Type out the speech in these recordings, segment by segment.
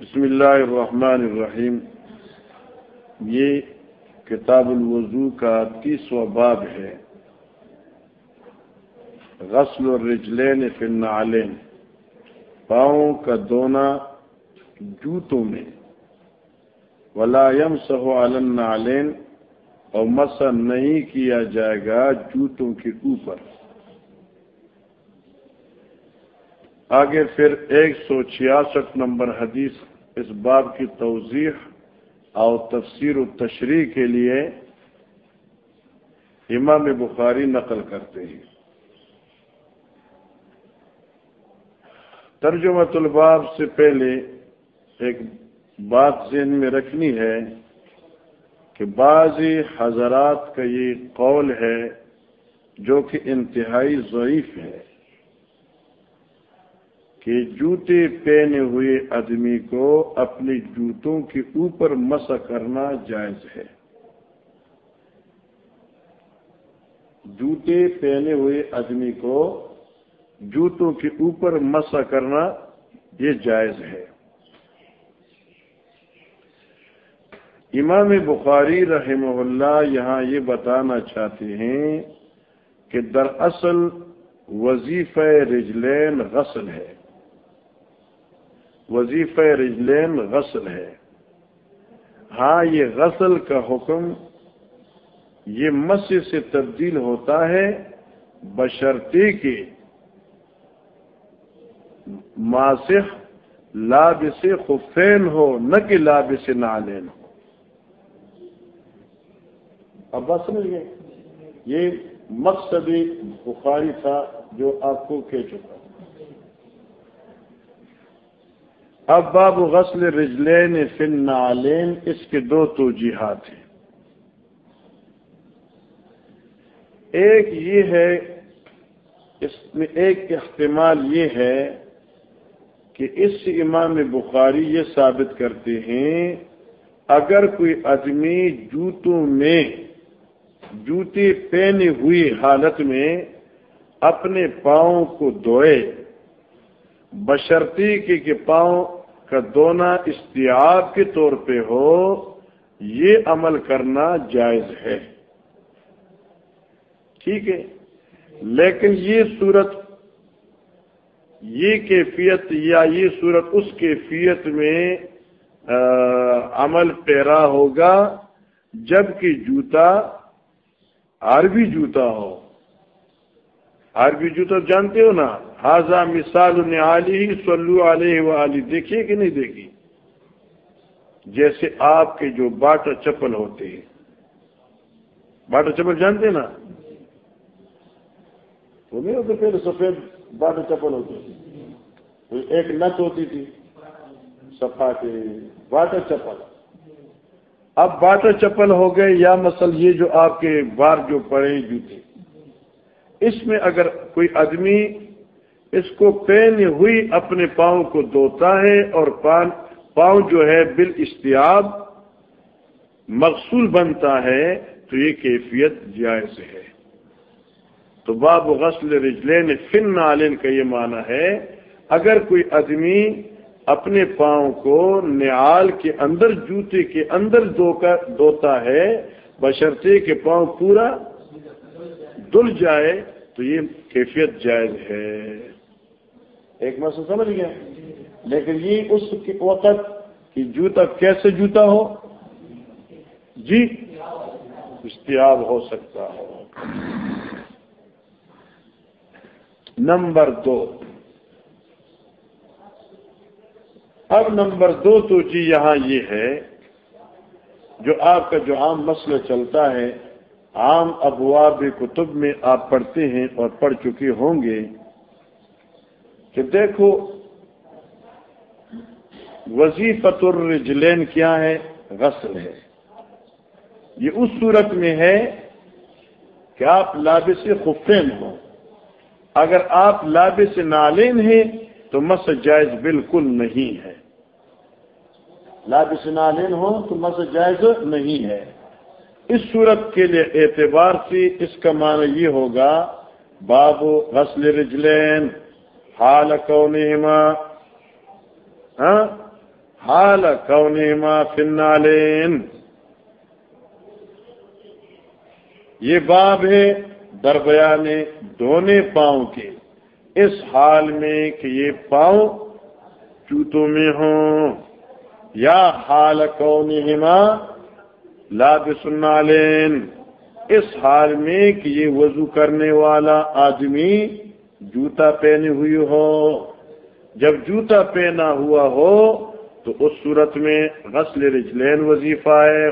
بسم اللہ الرحمن الرحیم۔ یہ کتاب الوضو کا تیسواں باب ہے۔ غسل الرجلین فی النعلین۔ پاؤں کا دونا جوتوں میں۔ ولا يمسح على النعلین۔ اور مسا نہیں کیا جائے گا جوتوں کے اوپر۔ آگے پھر ایک سو چھیاسٹھ نمبر حدیث اس باب کی توضیح اور تفسیر و تشریح کے لیے امام بخاری نقل کرتے ہیں۔ ترجمہ الباب سے پہلے ایک بات ذہن میں رکھنی ہے۔ کہ بعض حضرات کا یہ قول ہے جو کہ انتہائی ضعیف ہے کہ جوتے پہنے ہوئے آدمی کو اپنے جوتوں کے اوپر مسا کرنا جائز ہے۔ جوتے پہنے ہوئے آدمی کو جوتوں کے اوپر مسا کرنا یہ جائز ہے۔ امام بخاری رحمہ اللہ یہاں یہ بتانا چاہتے ہیں کہ دراصل وظیفہ رجلین غسل ہے۔ وظیفہ رجلین غسل ہے۔ ہاں یہ غسل کا حکم یہ مس سے تبدیل ہوتا ہے بشرطے کے ماسخ لاب سے خفین ہو، نہ کہ لاب سے نالین ہو۔ اب بس سمجھ گئے؟ یہ مقصد بخاری تھا جو آپ کو کہہ چکا۔ اب باب غسل رجلین فن نالین اس کے دو توجیحات ہیں۔ ایک یہ ہے، اس میں ایک احتمال یہ ہے کہ اس امام بخاری یہ ثابت کرتے ہیں، اگر کوئی آدمی جوتوں میں جوتے پہنے ہوئی حالت میں اپنے پاؤں کو دھوئے۔ بشرتی کے پاؤں کا دونا استیاب کے طور پہ ہو، یہ عمل کرنا جائز ہے۔ ٹھیک ہے۔ لیکن یہ صورت، یہ کیفیت یا یہ صورت اس کیفیت میں عمل پیرا ہوگا جبکہ جوتا عربی جوتا ہو۔ عربی جوتا جانتے ہو نا حاضہ مثال علی صلو علیہ وآلہ، دیکھیے کہ نہیں دیکھی؟ جیسے آپ کے جو باٹا چپل ہوتے ہیں۔ باٹا چپل جانتے نا؟ وہ نہیں ہوتے پھر سفید باٹا چپل ہوتے ایک نت ہوتی تھی سفا کے باٹا چپل۔ اب باٹا چپل ہو گئے، یا مسل یہ جو آپ کے بار جو پڑے جوتے اس میں اگر کوئی آدمی اس کو پہنے ہوئی اپنے پاؤں کو دھوتا ہے اور پاؤں جو ہے بال اشتیاب مقصول بنتا ہے، تو یہ کیفیت جائز ہے۔ تو باب غسل رجلین فن نالین کا یہ معنی ہے، اگر کوئی آدمی اپنے پاؤں کو نیال کے اندر، جوتے کے اندر دھوتا ہے، بشرطے کے پاؤں پورا دل جائے تو یہ کیفیت جائز ہے۔ ایک مسئلہ سمجھ گیا لیکن یہ اس وقت کہ جوتا کیسے جوتا ہو؟ جی اشتیاب ہو سکتا ہو۔ نمبر دو۔ اب نمبر دو تو جی یہاں یہ ہے، جو آپ کا جو عام مسئلہ چلتا ہے، عام ابواب کتب میں آپ پڑھتے ہیں اور پڑھ چکے ہوں گے کہ دیکھو وظیفت الرجلین کیا ہے؟ غسل ہے۔ یہ اس صورت میں ہے کہ آپ لابس خفین ہوں۔ اگر آپ لابس نالین ہیں تو مس جائز بالکل نہیں ہے۔ لابس نالین ہو تو مس جائز نہیں ہے۔ اس صورت کے لیے اعتبار سے اس کا معنی یہ ہوگا، باب غسل رجلین، حال کونہما ہاں؟ حال کونہما فنالین یہ باب ہے دربیان دونے پاؤں کے۔ اس حال میں کہ یہ پاؤں چوتوں میں ہوں، یا حال کونہما لاب سنالین اس حال میں کہ یہ وضو کرنے والا آدمی جوتا پہنے ہوئی ہو۔ جب جوتا پہنا ہوا ہو تو اس صورت میں غسل رجلین وظیفہ ہے۔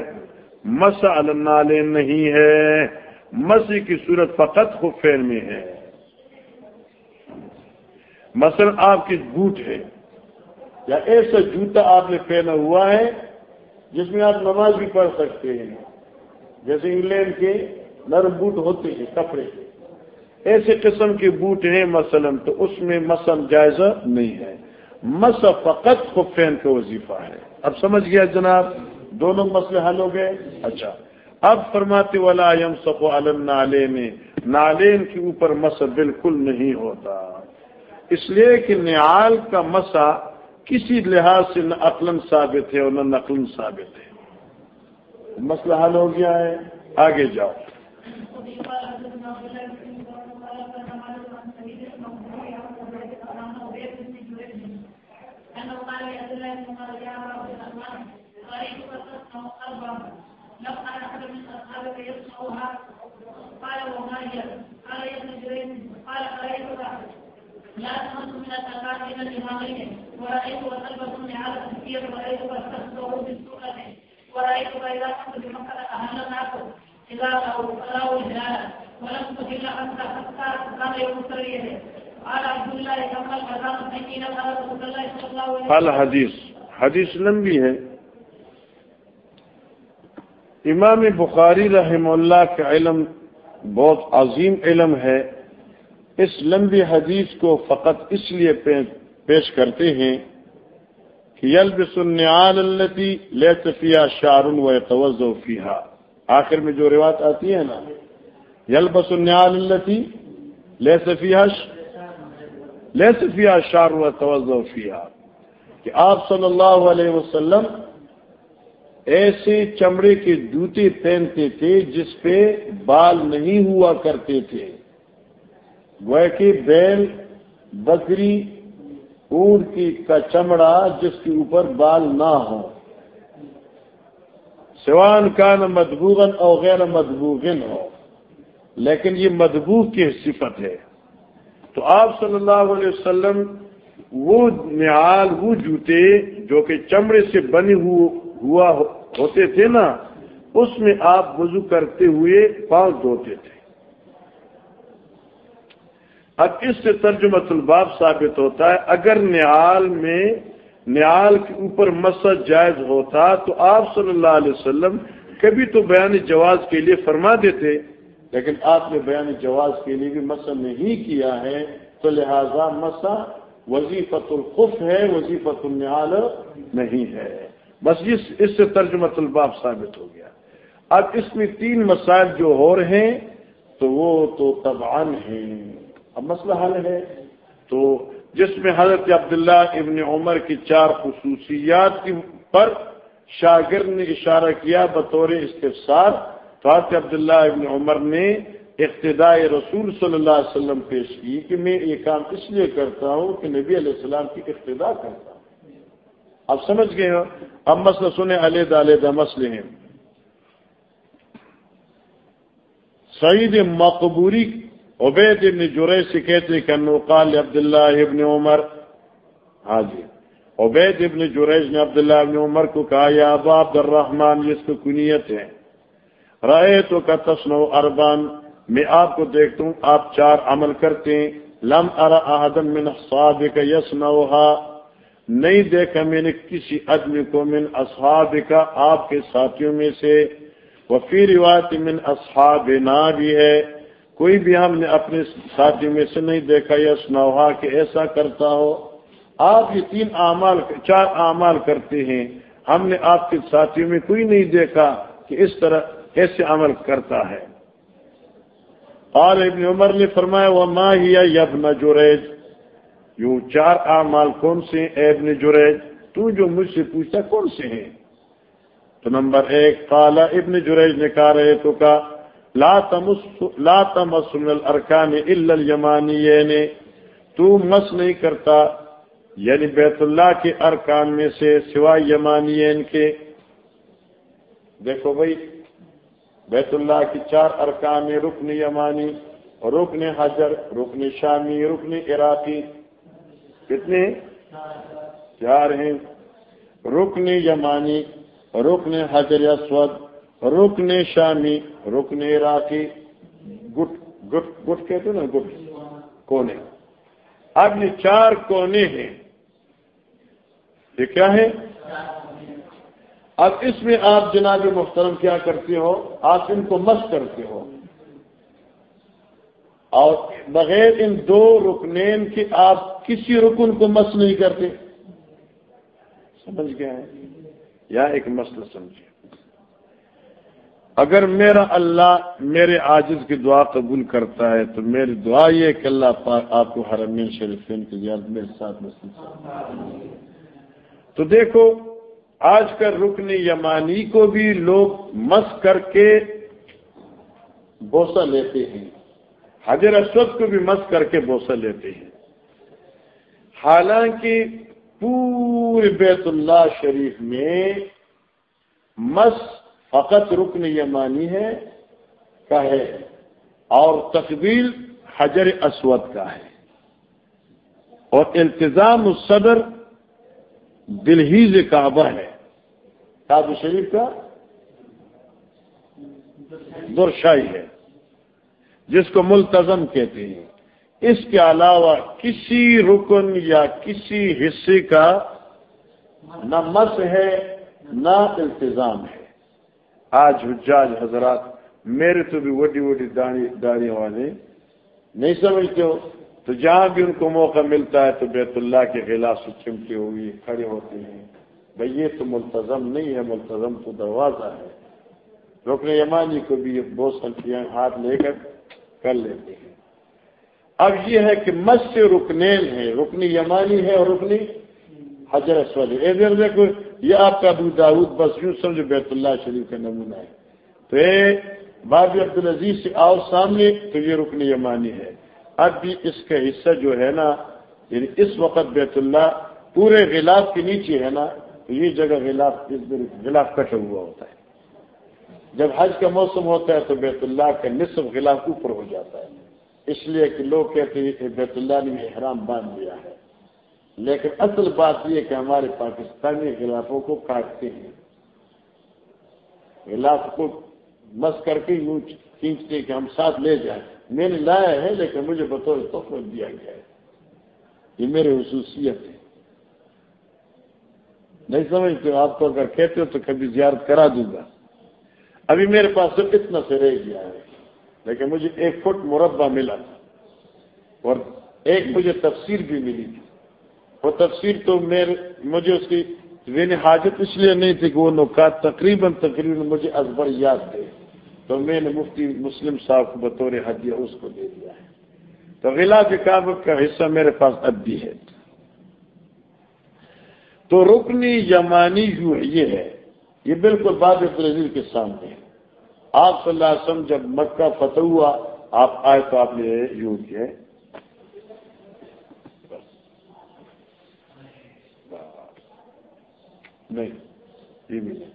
مس النالین نہیں ہے۔ مسی کی صورت فقط خفین میں ہے۔ مثلا آپ کی بوٹ ہے یا ایسا جوتا آپ نے پہنا ہوا ہے جس میں آپ نماز بھی پڑھ سکتے ہیں۔ جیسے انگلینڈ کے نرم بوٹ ہوتے ہیں، کپڑے۔ ایسے قسم کے بوٹ ہیں مثلا، تو اس میں مسم جائزہ نہیں ہے۔ مس فقط خفین کا وظیفہ ہے۔ اب سمجھ گیا جناب؟ دونوں مسئلے حل ہو گئے؟ اچھا۔ اب فرماتے والا یم سفو علم نالین نالین کے اوپر مس بالکل نہیں ہوتا۔ اس لیے کہ نیال کا مسا کسی لحاظ سے نہ عقل ثابت ہے اور نہ نقل ثابت ہے۔ مسئلہ حل ہو گیا ہے۔ آگے جاؤ۔ لا تمس من الأكاد إلى الإمامين ورأيت وسلبكم لهذا التفكير ورأيت واستخدمه بالسؤال ورأيت إذا كنت بمكة أهل معكم إذا رأوا الهلال ولم تهل حتى حتى كان يوم سريه قال عبد الله كما الأذان سيدنا قال رسول الله صلى الله عليه وسلم. الحديث حدیث لمبی ہے. امام بخاری رحم اللہ کا علم بہت عظیم علم ہے. اس لمبی حدیث کو فقط اس لیے پیش کرتے ہیں کہ یلب سنیال التی لے صفیہ شارن و توجہ فیحا آخر میں جو روایت آتی ہے نا یلب سنیال التی لے صفیہ لے صفیہ شار و توجہ کہ آپ صلی اللہ علیہ وسلم ایسے چمڑے کے جوتے پہنتے تھے جس پہ بال نہیں ہوا کرتے تھے۔ وہ کہ بیل بکری اونٹ کی کا چمڑا جس کے اوپر بال نہ ہو۔ سوان کا نہ مدبوغن اور غیر مدبوغن ہو۔ لیکن یہ مدبو کی صفت ہے۔ تو آپ صلی اللہ علیہ وسلم وہ نہال وہ جوتے جو کہ چمڑے سے بنے ہوا ہوتے تھے نا، اس میں آپ وضو کرتے ہوئے پاؤں دھوتے تھے۔ اب اس سے ترجمہ الباب ثابت ہوتا ہے، اگر نیال میں نیال کے اوپر مسد جائز ہوتا تو آپ صلی اللہ علیہ وسلم کبھی تو بیان جواز کے لیے فرما دیتے، لیکن آپ نے بیان جواز کے لیے بھی مسا نہیں کیا ہے، تو لہذا مسا وظیفت الخف ہے وظیفت النحال نہیں ہے۔ بس اس اس سے ترجمہ الباب ثابت ہو گیا۔ اب اس میں تین مسائل جو ہو رہے ہیں، تو وہ تو طبعان ہیں۔ اب مسئلہ حل ہے۔ تو جس میں حضرت عبداللہ ابن عمر کی چار خصوصیات پر شاگرد نے اشارہ کیا بطور استفسار، تو حضرت عبداللہ ابن عمر نے اقتداء رسول صلی اللہ علیہ وسلم پیش کی کہ میں یہ کام اس لیے کرتا ہوں کہ نبی علیہ السلام کی اقتدا کرتا ہوں۔ اب سمجھ گئے ہو؟ اب مسئلہ سنیں، علیحدہ علیحدہ مسئلے ہیں۔ سعید مقبوری عبید ابن جرے سے کہتے کہ قال عبداللہ ابن عمر ہاں جی عبید ابن جریج نے عبداللہ ابن عمر کو کہا، یا ابا عبد الرحمان اس کو کنیت ہے۔ رائے تو کا تسن و اربان، میں آپ کو دیکھتا ہوں، آپ چار عمل کرتے ہیں۔ لم ارا احدم من اصحاب کا یس نہیں دیکھا میں نے کسی آدمی کو من اصحاب کا آپ کے ساتھیوں میں سے۔ وفی روایت من اصحاب نہ بھی ہے۔ کوئی بھی ہم نے اپنے ساتھی میں سے نہیں دیکھا یا سناوا کہ ایسا کرتا ہو۔ آپ یہ تین اعمال، چار اعمال کرتے ہیں۔ ہم نے آپ کے ساتھیوں میں کوئی نہیں دیکھا کہ اس طرح ایسے عمل کرتا ہے۔ اور ابن عمر نے فرمایا وہ ماں ہی یبن جریج یوں چار اعمال کون سے ابن جریج تو جو مجھ سے پوچھتا کون سے ہیں؟ تو نمبر ایک کالا ابن جریج نے کہا، رہے تو کا لا تمس الارکان الا الیمانی تو مس نہیں کرتا یعنی بیت اللہ کے ارکان میں سے سوائے یمانین کے. دیکھو بھائی، بیت اللہ کی چار ارکان رکن یمانی، رکن حجر، رکن شامی، رکن عراقی. کتنے؟ چار ہیں۔ رکن یمانی، رکن حجر اسود رکن شامی رکن عراقی گٹ گٹ گٹ کہتے نا، گٹ کونے۔ اب یہ چار کونے ہیں۔ یہ کیا ہے اب اس میں آپ جناب محترم کیا کرتے ہو؟ آپ ان کو مس کرتے ہو۔ اور بغیر ان دو رکنین کے آپ کسی رکن کو مس نہیں کرتے۔ سمجھ گئے ہیں؟ یا ایک مسئلہ سمجھے اگر میرا اللہ میرے عاجز کی دعا قبول کرتا ہے تو میری دعا یہ کہ اللہ پاک آپ کو حرمین شریفین کی زیادہ میرے ساتھ نصیب تو دیکھو، آج کل رکن یمانی کو بھی لوگ مس کر کے بوسہ لیتے ہیں۔ حضر اسود کو بھی مس کر کے بوسہ لیتے ہیں۔ حالانکہ پورے بیت اللہ شریف میں مس فقط رکن یمانی ہے کا ہے اور تقبیل حجر اسود کا ہے۔ اور التظام الصدر دلہیز کعبہ ہے۔ کعب شریف کا درشائی ہے، جس کو ملتظم کہتے ہیں۔ اس کے علاوہ کسی رکن یا کسی حصے کا نہ مس ہے، نہ التظام ہے۔ آج حجاج حضرات میرے تو بھی وڈی وڈی داڑھی والے نہیں سمجھتے ہو؟ تو جہاں بھی ان کو موقع ملتا ہے تو بیت اللہ کے خلاف سے چمٹی ہوئی کھڑے ہوتے ہیں۔ بھائی یہ تو ملتظم نہیں ہے ملتظم تو دروازہ ہے۔ رکن یمانی کو بھی بہت سنکھیاں ہاتھ لے کر کر لیتے ہیں۔ اب یہ ہے کہ مس رکنیل ہے رکنی یمانی ہے اور رکنی حجر اسود ادھر دیکھو یہ آپ کا ابو داود بس یوں سمجھو بیت اللہ شریف کا نمونہ ہے۔ تو یہ باب عبد العزیز سے آؤ سامنے، تو یہ رکن یمانی ہے۔ اب بھی اس کا حصہ جو ہے نا یعنی اس وقت بیت اللہ پورے غلاف کے نیچے ہے نا، تو یہ جگہ غلاف غلاف کٹا ہوا ہوتا ہے۔ جب حج کا موسم ہوتا ہے تو بیت اللہ کا نصف غلاف اوپر ہو جاتا ہے۔ اس لیے کہ لوگ کہتے ہیں کہ بیت اللہ نے احرام باندھ دیا ہے۔ لیکن اصل بات یہ کہ ہمارے پاکستانی خلافوں کو کاٹتے ہیں۔ خلاف کو مس کر کے یوں کھینچتے کہ ہم ساتھ لے جائیں۔ میں نے لایا ہے لیکن مجھے بطور تحفہ دیا گیا ہے۔ یہ میرے خصوصیت ہے نہیں سمجھتے آپ کو اگر کہتے ہو تو کبھی زیارت کرا دوں گا۔ ابھی میرے پاس صرف اتنا سے رہ گیا ہے۔ لیکن مجھے ایک فٹ مربع ملا تھا۔ اور ایک مجھے تفسیر بھی ملی تھی۔ وہ تفسیر تو میرے مجھے اس کی میری حاجت اس لیے نہیں تھی کہ وہ نکات تقریباً تقریباً مجھے ازبر یاد تھے تو میں نے مفتی مسلم صاحب کو بطور حدیہ اس کو دے دیا ہے۔ تو غلاف کابت کا حصہ میرے پاس اب بھی ہے۔ تو رکنی یمانی جو یہ ہے، یہ بالکل باب برزیل کے سامنے ہے۔ آپ صلی اللہ علیہ وسلم جب مکہ فتح ہوا، آپ آئے تو آپ نے یوں کیا نہیں، یہ بھی نہیں۔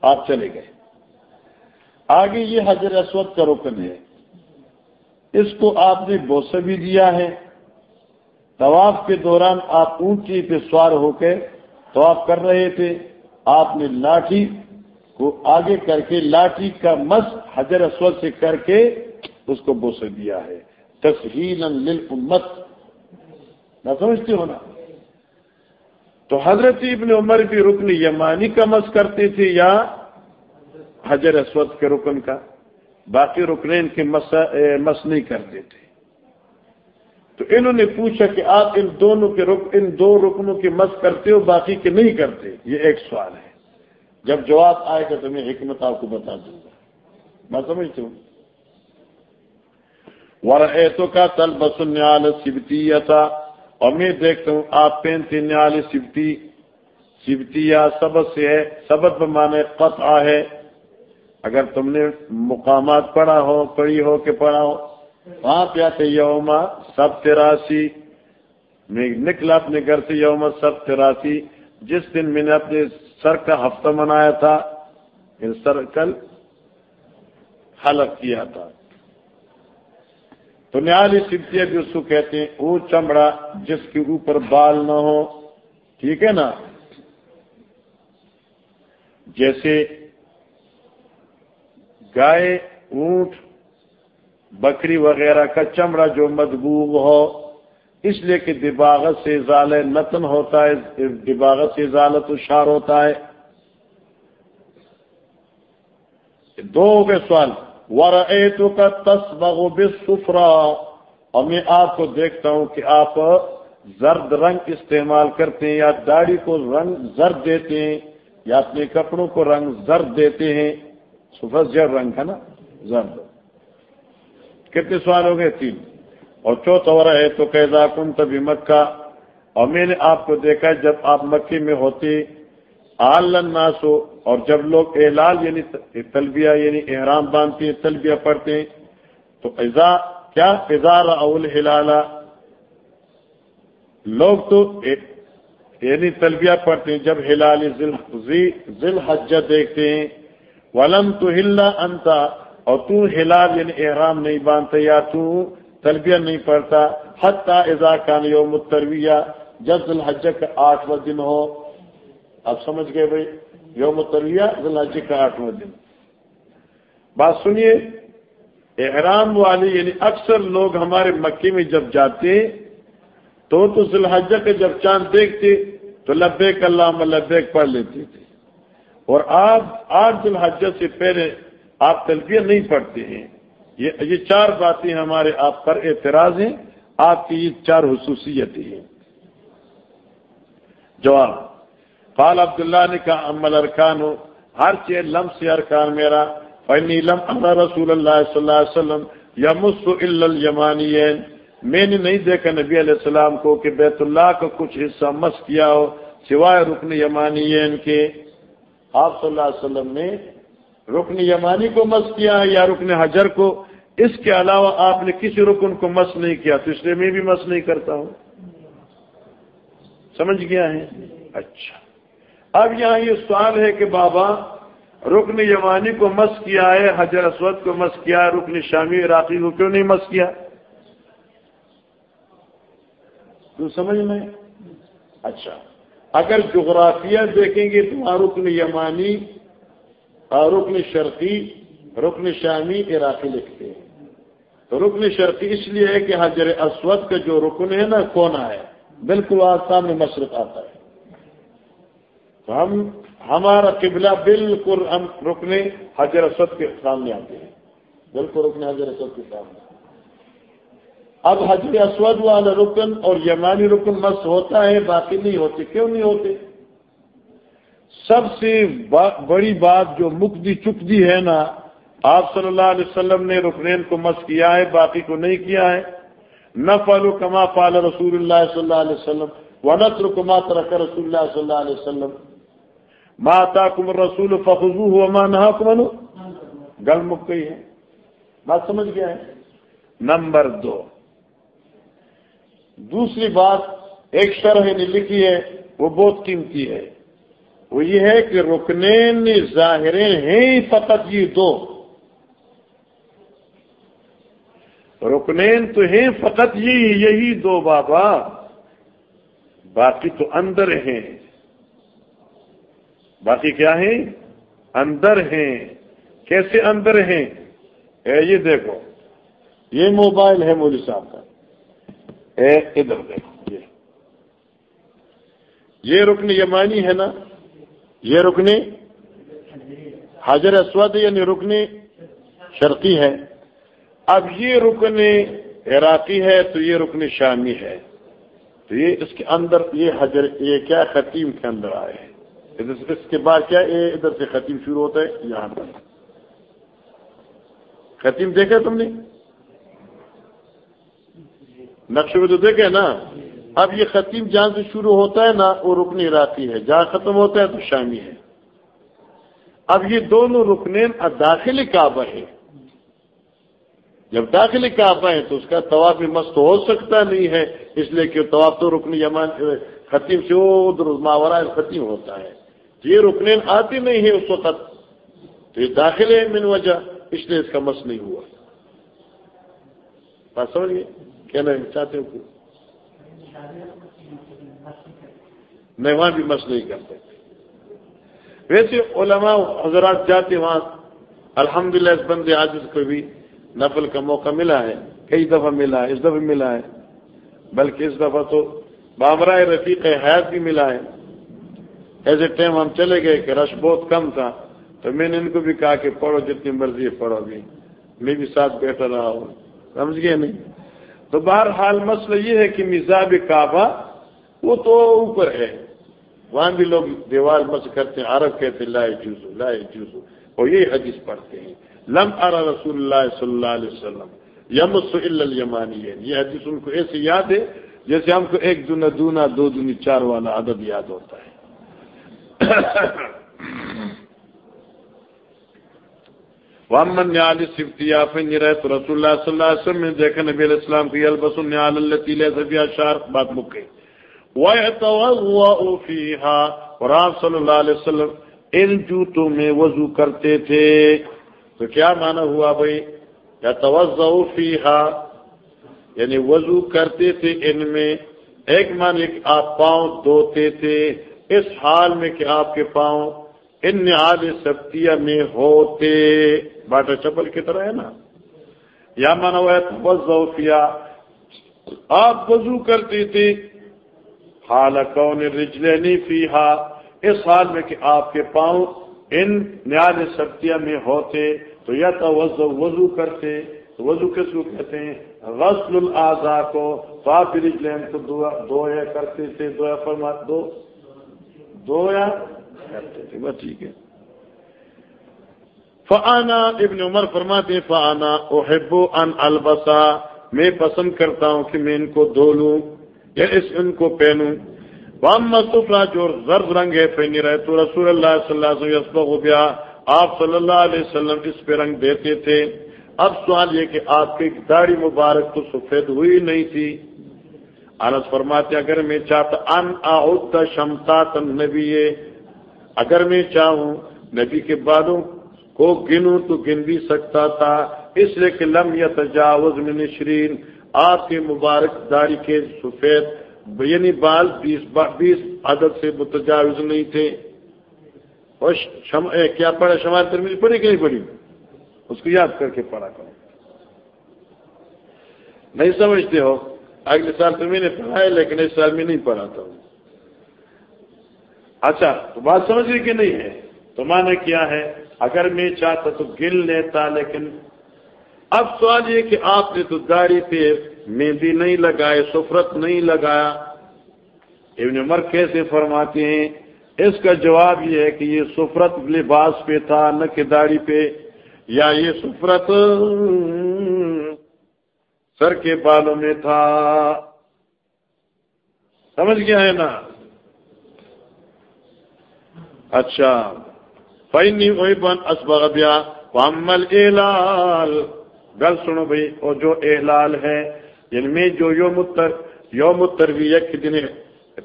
آپ چلے گئے۔ آگے یہ حضر اسود کا رکن ہے۔ اس کو آپ نے بوسہ بھی دیا ہے۔ طواف کے دوران آپ اونچی پہ سوار ہو کے طواف کر رہے تھے۔ آپ نے لاٹھی کو آگے کر کے، لاٹھی کا مس حضر اسود سے کر کے اس کو بوسہ دیا ہے۔ تصہیل للامت۔ نہ سمجھتے ہو نا تو حضرت ابن عمر بھی رکن یمانی کا مس کرتے تھے یا حجر اسود کے رکن کا؟ باقی رکنین کے مس مس نہیں کرتے تھے۔ تو انہوں نے پوچھا کہ آپ ان دونوں کے رک ان دو رکنوں کے مس کرتے ہو، باقی کے نہیں کرتے؟ یہ ایک سوال ہے۔ جب جواب آئے گا تو میں حکمت آپ کو بتا دوں گا۔ میں سمجھتی ہوں۔ ور کا تل بس نیال سبتی تھا اور میں دیکھتا ہوں، آپ پینتے نیال سبتی سبتی یا سبق سے ہے سبق بمانے قطع ہے۔ اگر تم نے مقامات پڑھا ہو، پڑھی ہو کہ پڑھا ہو، وہاں پہ آتے یوما سب تراسی میں نکلا اپنے گھر سے یوم سب تراسی جس دن میں نے اپنے سر کا ہفتہ منایا تھا یعنی سر کل حلق کیا تھا۔ تو نیالی سبتیاں بھی اس کو کہتے ہیں، وہ چمڑا جس کے اوپر بال نہ ہو۔ ٹھیک ہے نا؟ جیسے گائے، اونٹ، بکری وغیرہ کا چمڑا جو مدبوب ہو، اس لیے کہ دباغت سے ازال نتن ہوتا ہے، دباغت سے ازالت اشار ہوتا ہے۔ دو گئے سوال۔ ور تو کا تس اور میں آپ کو دیکھتا ہوں کہ آپ زرد رنگ استعمال کرتے ہیں یا داڑھی کو رنگ زرد دیتے ہیں یا اپنے کپڑوں کو رنگ زرد دیتے ہیں. سفر جر رنگ ہے نا؟ زرد. کتنے سوال ہو گئے؟ تین. اور چوتھا رہا ہے تو قیدا کن تبھی مکہ اور میں نے آپ کو دیکھا جب آپ مکے میں ہوتے ناس ہو اور جب لوگ احلال یعنی تلبیہ یعنی احرام باندھتے ہیں، تلبیہ پڑھتے ہیں، تو ایزا کیا؟ اظہار اول ہلالا لوگ تو یعنی تلبیہ پڑھتے ہیں، جب ہلال ذیل حج دیکھتے ہیں، ولم تو ہلنا انتا اور تو ہلال یعنی احرام نہیں باندھتا یا تو تلبیہ نہیں پڑھتا، حتیٰ اضا کان یوم ترویہ جب الحج کا آٹھواں دن ہو۔ آپ سمجھ گئے بھائی؟ یوم ترویہ الحج کا آٹھواں دن۔ بات سنیے، احرام والے یعنی اکثر لوگ ہمارے مکے میں جب جاتے تو تو ذوالحجہ کے جب چاند دیکھتے، تو لبیک اللہ لبیک پڑھ لیتے تھے۔ اور آپ آٹھ ذوالحجہ سے پہلے آپ تلبیہ نہیں پڑھتے ہیں۔ یہ چار باتیں ہمارے آپ پر اعتراض ہیں۔ آپ کی یہ چار خصوصیتیں ہیں۔ جواب۔ قال عبداللہ نے کہا امل ارکان ہو ہر چیز لم سے ارکان میرا فنی لم امر رسول اللہ صلی اللہ علیہ وسلم یمس المانی میں نے نہیں دیکھا نبی علیہ السلام کو کہ بیت اللہ کا کچھ حصہ مس کیا ہو، سوائے رکن یمانی کے۔ آپ صلی اللہ علیہ وسلم نے رکن یمانی کو مس کیا یا رکن حجر کو؟ اس کے علاوہ آپ نے کسی رکن کو مس نہیں کیا، تو اس لیے میں بھی مس نہیں کرتا ہوں۔ سمجھ گیا ہے؟ اچھا۔ اب یہاں یہ سوال ہے کہ بابا، رکن یمانی کو مس کیا ہے، حجر اسود کو مس کیا ہے، رکن شامی عراقی کو کیوں نہیں مس کیا؟ تو سمجھ میں؟ اچھا اگر جغرافیہ دیکھیں گے تو رکن یمانی رکن شرقی، رکن شامی، عراقی لکھتے ہیں۔ تو رکن شرطی اس لیے ہے کہ حجر اسود کا جو رکن ہے نا کونا ہے بالکل آج سامنے مشرق آتا ہے۔ تو ہم ہمارا قبلہ بالکل ہم رکنے حجر اسود کے سامنے آتے ہیں۔ بالکل رکنے حجر اسود کے سامنے۔ اب حجر اسود والا رکن اور یمانی رکن مس ہوتا ہے، باقی نہیں ہوتے۔ کیوں نہیں ہوتے؟ سب سے بڑی بات جو مکدی چکدی ہے نا، آپ صلی اللہ علیہ وسلم نے رکنین کو مس کیا ہے، باقی کو نہیں کیا ہے۔ نہ فالو کما فال رسول اللہ صلی اللہ علیہ وسلم و نسر کما ترک رسول اللہ صلی اللہ علیہ وسلم۔ ماتا کم رسول فخو ہوا ماں نہ گل مک گئی ہے. بات سمجھ گیا ہے؟ نمبر دو. دوسری بات ایک شرح نے لکھی ہے، وہ بہت قیمتی ہے. وہ یہ ہے کہ رکنین ظاہریں ہیں فقط یہ دو. رکنین تو ہیں فقط یہ، یہی دو بابا. باقی تو اندر ہیں۔ باقی کیا ہیں؟ اندر ہیں۔ کیسے اندر ہیں؟ اے یہ دیکھو۔ یہ موبائل ہے مودی صاحب کا۔ اے ادھر دیکھو۔ یہ۔ یہ رکن یمانی ہے نا؟ یہ رکن حاضر اسود یعنی رکن شرقی ہے۔ اب یہ رکن عراقی ہے تو یہ رکن شامی ہے۔ تو یہ اس کے اندر یہ حجر، یہ کیا خطیم کے اندر آئے ہیں؟ اس کے بعد کیا ادھر سے ختم شروع ہوتا ہے؟ یہاں پر ختم دیکھا تم نے؟ نقش میں تو دیکھے نا؟ اب یہ ختم جہاں سے شروع ہوتا ہے نا، وہ رکن عراقی ہے۔ جہاں ختم ہوتا ہے تو شامی ہے۔ اب یہ دونوں رکنین داخلی کعبہ ہے۔ جب داخلی کعبہ ہے تو اس کا طواف مست ہو سکتا نہیں ہے۔ اس لیے کہ طواف تو رکن یمان ختم سے وہ ماورا ختم ہوتا ہے۔ یہ رکنین آتی نہیں ہے اس وقت۔ تو یہ داخل ہے من وجہ، اس لیے اس کا مس نہیں ہوا۔ بات سمجھ گئے؟ کہنا چاہتے ہو نہیں وہاں بھی مس نہیں کرتے ویسے علماء حضرات جاتے وہاں۔ الحمدللہ، اس بندے آج اس کو بھی نفل کا موقع ملا ہے۔ کئی دفعہ ملا ہے، اس دفعہ ملا ہے۔ بلکہ اس دفعہ تو بابرائے رفیق حیات بھی ملا ہے۔ ایسے ٹائم ہم چلے گئے کہ رش بہت کم تھا، تو میں نے ان کو بھی کہا کہ پڑھو جتنی مرضی پڑھو بھی۔ میں بھی ساتھ بیٹھا رہا ہوں۔ سمجھ گئے نہیں؟ تو بہرحال مسئلہ یہ ہے کہ مزاج کعبہ وہ تو اوپر ہے۔ وہاں بھی لوگ دیوار مس کرتے ہیں، عرب کہتے ہیں لائے جوزو لائے جوزو اور یہی حدیث پڑھتے ہیں۔ لم ارا رسول اللہ صلی اللہ علیہ وسلم یم المانی ہے یہ حدیث ان کو ایسے یاد ہے جیسے ہم کو ایک دونا دونا دو دونی چار والا عدد یاد ہوتا ہے۔ وامن نیال سفتیا فن رہے رسول اللہ صلی اللہ علیہ وسلم نے دیکھا نبی علیہ السلام کی البس نیال اللہ تیلے سبیا شار بات مکے وہ فیہا اور آپ صلی اللہ علیہ وسلم ان جوتوں میں وضو کرتے تھے۔ تو کیا مانا ہوا بھائی؟ یا توجہ فیہا یعنی وضو کرتے تھے ان میں۔ ایک مان ایک آپ پاؤں دھوتے تھے۔ اس حال میں کہ آپ کے پاؤں ان نہال سبتیا میں ہوتے۔ باٹا چپل کی طرح ہے نا؟ یا مانا ہوا آپ وضو کرتے تھے حال کون رجلینی فیہا۔ اس حال میں کہ آپ کے پاؤں ان نیال سبتیا میں ہوتے۔ تو یا تو وضو کرتے۔ تو وضو کس کو کہتے ہیں؟ غسل العضا کو۔ تو آپ رجلین کو دو یا کرتے تھے دو یا فرما دو دو یا؟ کرتے تھے بس ٹھیک ہے۔ فانا ابن عمر فرماتے ہیں فانا احب ان البسا میں پسند کرتا ہوں کہ میں ان کو دھو لوں یا اس ان کو پہنوں۔ وام مصطفیٰ جو زرد رنگ ہے، پہنی رہے۔ تو رسول اللہ صلی اللہ علیہ وسلم ہو گیا آپ صلی اللہ علیہ وسلم اس پہ رنگ دیتے تھے۔ اب سوال یہ کہ آپ کی داڑھی مبارک تو سفید ہوئی نہیں تھی۔ انس فرماتے اگر میں چاہتا ان آؤت شمتا نبی اگر میں چاہوں نبی کے بالوں کو گنوں تو گن بھی سکتا تھا، اس لیے کہ لم یا تجاوز میں نشرین آپ کے مبارک داڑھی کے سفید یعنی بال بیس بیس عدد سے متجاوز نہیں تھے۔ اور شم... کیا پڑھا شمار ترمیز پڑھی کہ نہیں پڑھی؟ اس کو یاد کر کے پڑھا کرو۔ نہیں سمجھتے ہو؟ اگلے سال تو میں نے پڑھا ہے لیکن اس سال میں نہیں پڑھاتا ہوں اچھا تو بات سمجھ رہی کہ نہیں ہے تو میں نے کیا ہے اگر میں چاہتا تو گن لیتا لیکن اب سوال یہ کہ آپ نے تو داڑھی پہ مہندی نہیں لگائے سفرت نہیں لگایا ابن عمر کیسے فرماتے ہیں اس کا جواب یہ ہے کہ یہ سفرت لباس پہ تھا نہ کہ داڑھی پہ یا یہ سفرت سر کے بالوں میں تھا۔ سمجھ گیا ہے نا؟ اچھا۔ فائنی وہی بن اسبغبیا محمل احلال گل سنو بھائی اور جو احلال ہے یعنی میں جو یوم تر یوم تربیہ کے دن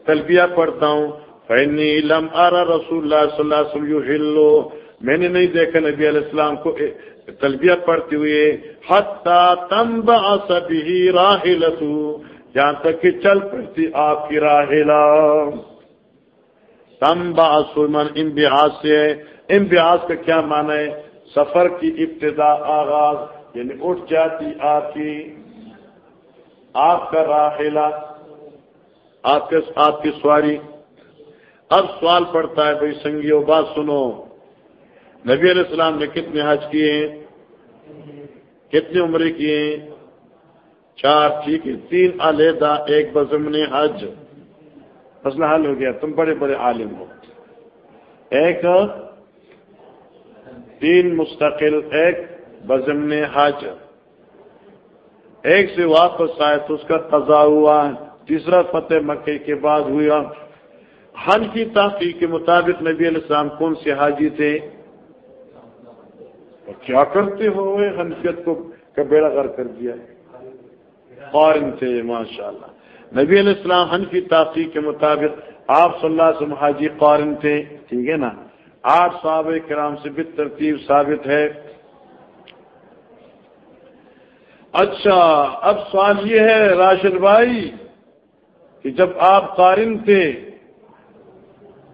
تلبیہ پڑھتا ہوں۔ فینی لم آرا رسول اللہ صلی اللہ علیہ وسلم میں نے نہیں دیکھا نبی علیہ السلام کو تلبیہ پڑھتے ہوئے تم بہی راہل جہاں تک کہ چل پڑتی آپ کی راہلا تم باسمن امبیاز سے امبیاز کا کیا مانا ہے؟ سفر کی ابتدا آغاز یعنی اٹھ جاتی آپ کی، آپ کا راہلا آپ کے، آپ کی سواری۔ اب سوال پڑتا ہے بھائی سنگیو، بات سنو۔ نبی علیہ السلام نے کتنے حج کیے ہیں؟ کتنے عمرے کیے ہیں؟ چار، ٹھیک ہے، تین علیحدہ، ایک بزم نے حج۔ مسئلہ حل ہو گیا، تم بڑے بڑے عالم ہو۔ ایک تین مستقل، ایک بزمن حاجر ایک سے واپس آئے تو اس کا تضا ہوا۔ تیسرا فتح مکے کے بعد ہوا۔ حل کی تحقیق کے مطابق نبی علیہ السلام کون سے حاجی تھے؟ کیا کرتے ہوئے حنفیت کو بیڑا گر کر دیا؟ قارن تھے ماشاء اللہ نبی علیہ السلام حنفی تحقیق کے مطابق آپ صلی اللہ سے حاجی قارن تھے، ٹھیک ہے نا؟ آٹھ صحابہ کرام سے بھی ترتیب ثابت ہے۔ اچھا اب سوال یہ ہے راشد بھائی کہ جب آپ قارن تھے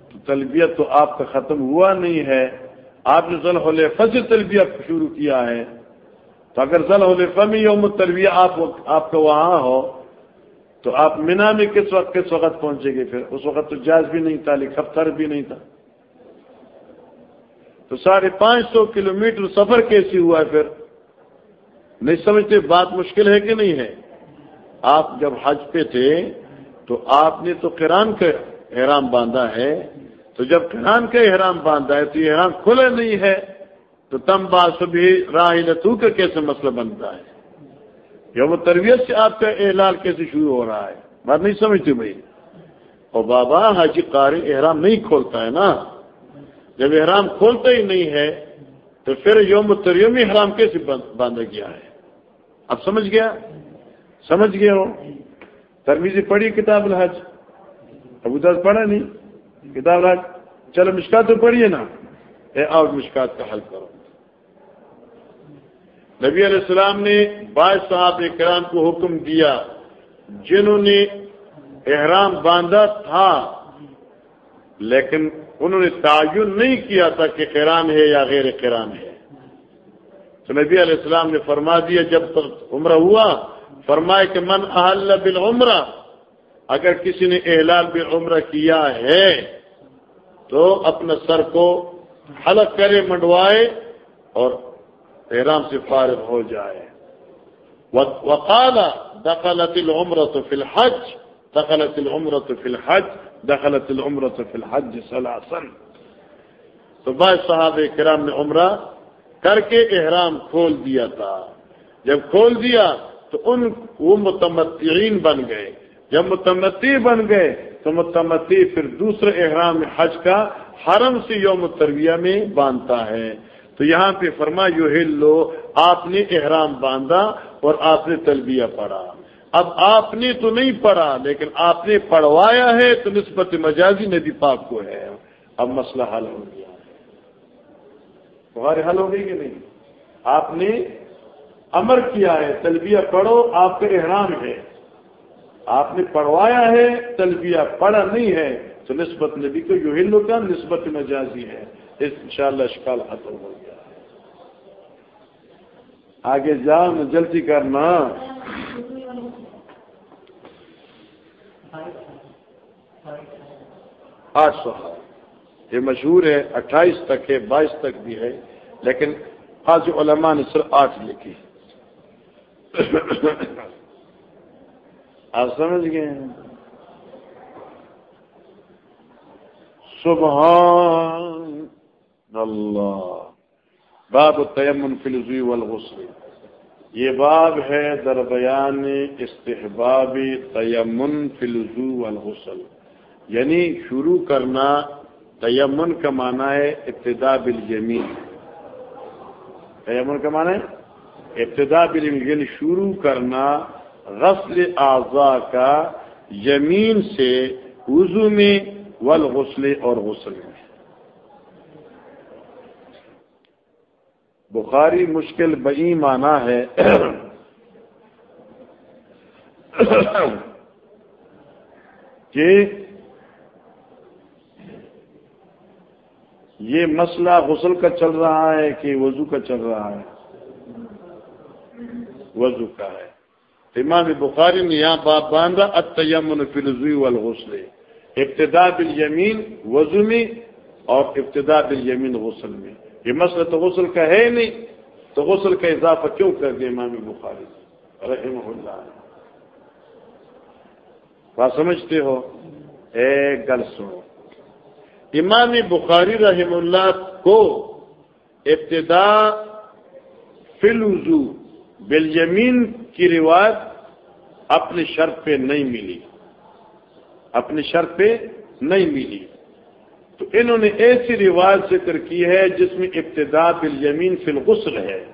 تو تلبیت تو آپ کا ختم ہوا نہیں ہے۔ آپ نے ذلح سے تلبیہ شروع کیا ہے۔ تو اگر ذلح میں یوم تلبیہ آپ آپ کا وہاں ہو، تو آپ مینا میں کس وقت کس وقت پہنچے گے پھر؟ اس وقت تو جائز بھی نہیں تھا لکھفتر بھی نہیں تھا۔ تو ساڑھے پانچ سو کلو میٹر سفر کیسی ہوا ہے پھر؟ نہیں سمجھتے بات مشکل ہے کہ نہیں ہے؟ آپ جب حج پہ تھے تو آپ نے تو کران کا احرام باندھا ہے۔ تو جب کران کا احرام باندھا ہے تو یہ احرام کھلے نہیں ہے، تو تم بات بھی راہ لتو کا کیسے مسئلہ بنتا ہے؟ یا وہ تربیت سے آپ کا احلال کیسے شروع ہو رہا ہے؟ بات نہیں سمجھتے بھائی۔ اور بابا حاجی قاری احرام نہیں کھولتا ہے نا۔ جب احرام کھولتا ہی نہیں ہے، تو پھر یوم تریوم احرام کیسے باندھا گیا ہے؟ اب سمجھ گیا؟ سمجھ گیا ہو؟ ترمیزی پڑھی کتاب الحج؟ ابو دس پڑھا نہیں؟ کتاب الحج چلو مشکات تو پڑھیے نا، اے اور مشکات کا حل کرو۔ نبی علیہ السلام نے بائیس صاحب کرام کو حکم دیا، جنہوں نے احرام باندھا تھا، لیکن انہوں نے تعین نہیں کیا تھا کہ قرآن ہے یا غیر قرآن ہے۔ تو نبی علیہ السلام نے فرما دیا، جب تک عمرہ ہوا فرمائے کہ من احل بالعمرہ اگر کسی نے احلال بالعمرہ کیا ہے تو اپنا سر کو حلق کرے، منڈوائے اور احرام سے فارغ ہو جائے۔ وقال دخلت العمرة في الحج، دخلت العمرة في الحج، دخلت العمرة في الحج سلاسن تو بعض صحابہ کرام نے عمرہ کر کے احرام کھول دیا تھا۔ جب کھول دیا تو ان وہ متمتعین بن گئے۔ جب متمتی بن گئے تو متمتی پھر دوسرے احرام حج کا حرم سے یوم تربیہ میں باندھتا ہے۔ تو یہاں پہ فرما یو لو، آپ نے احرام باندھا اور آپ نے تلبیہ پڑھا۔ اب آپ نے تو نہیں پڑھا، لیکن آپ نے پڑھوایا ہے تو نسبت مجازی ندی پاک کو ہے۔ اب مسئلہ حل ہو گیا۔ تمہارے حل ہو گئی کہ نہیں؟ آپ نے امر کیا ہے، تلبیہ پڑھو، آپ کا احرام ہے۔ آپ نے پڑھوایا ہے، تلبیہ پڑھا نہیں ہے، تو نسبت نبی کو یو ہندو کا نسبت مجازی ہے۔ ان شاء اللہ شکال ختم ہو گیا آگے جاؤ جلدی کرنا۔ آٹھ سو یہ مشہور ہے، اٹھائیس تک ہے، بائیس تک بھی ہے، لیکن آج علماء نے صرف آٹھ لکھی۔ آپ سمجھ گئے سبحان اللہ۔ باب تیمن فلزی والغسل۔ یہ باب ہے دربیان استحبابی تیمن فلزو والغسل۔ یعنی شروع کرنا تیمن کا معنی ہے ابتدا بالیمین۔ تیمن کا معنی ہے ابتدا بالیمین یعنی شروع کرنا غسل اعضاء کا یمین سے وضو میں والغسل اور غسل میں۔ بخاری مشکل بئی مانا ہے۔ کہ یہ مسئلہ غسل کا چل رہا ہے کہ وضو کا چل رہا ہے؟ وضو کا ہے۔ امام بخاری نے یہاں باپ باندھا اتمن فلزوی والغسل ابتدا بالیمین وضو میں اور ابتدا بالیمین غسل میں۔ یہ مسئلہ تو غسل کا ہے نہیں، تو غسل کا اضافہ کیوں کر دیا امام بخاری؟ رحمہ اللہ بات سمجھتے ہو؟ اے گل سنو۔ امام بخاری رحم اللہ کو ابتدا فلوزو بلیمین کی روایت اپنی شرط پہ نہیں ملی۔ اپنی شرط پہ نہیں ملی۔ تو انہوں نے ایسی روایت ذکر کی ہے جس میں ابتدا بالیمین فی الغسل ہے۔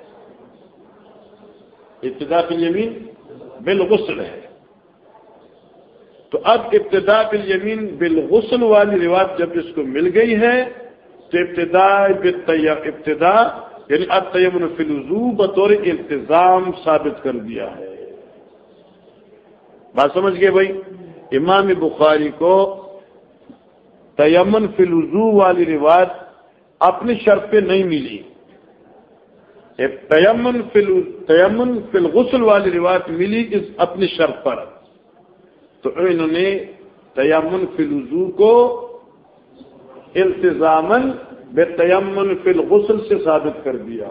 ابتدا بالیمین بالغسل ہے۔ تو اب ابتدا بالیمین بالغسل والی روایت جب اس کو مل گئی ہے تو ابتدا ابتدا یعنی اب تیمن فلزو بطور التظام ثابت کر دیا ہے۔ بات سمجھ گئے بھائی؟ امام بخاری کو تیمن فلزو والی روایت اپنی شرط پہ نہیں ملی۔ تیمن فل تیمن فل غسل والی روایت ملی اس اپنی شرط پر۔ تو انہوں نے تیمن فلزو کو التظامن بے تیمن فی الغسل سے ثابت کر دیا۔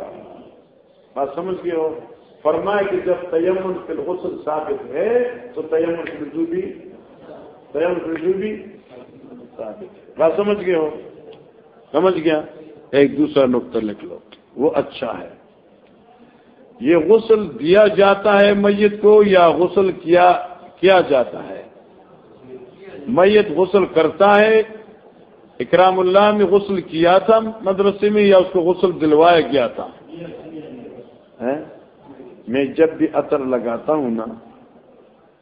بات سمجھ گئے ہو؟ فرمائے کہ جب تیمن فی الغسل ثابت ہے، تو تیمن فلزو بھی تیمن فلزو بھی ثابت ہے۔ بات سمجھ گئے ہو؟ سمجھ گیا؟ ایک دوسرا نقطہ لکھ لو۔ وہ اچھا ہے۔ یہ غسل دیا جاتا ہے میت کو یا غسل کیا کیا جاتا ہے؟ میت غسل کرتا ہے۔ اکرام اللہ نے غسل کیا تھا مدرسے میں یا اس کو غسل دلوایا گیا تھا؟ میں جب بھی عطر لگاتا ہوں نا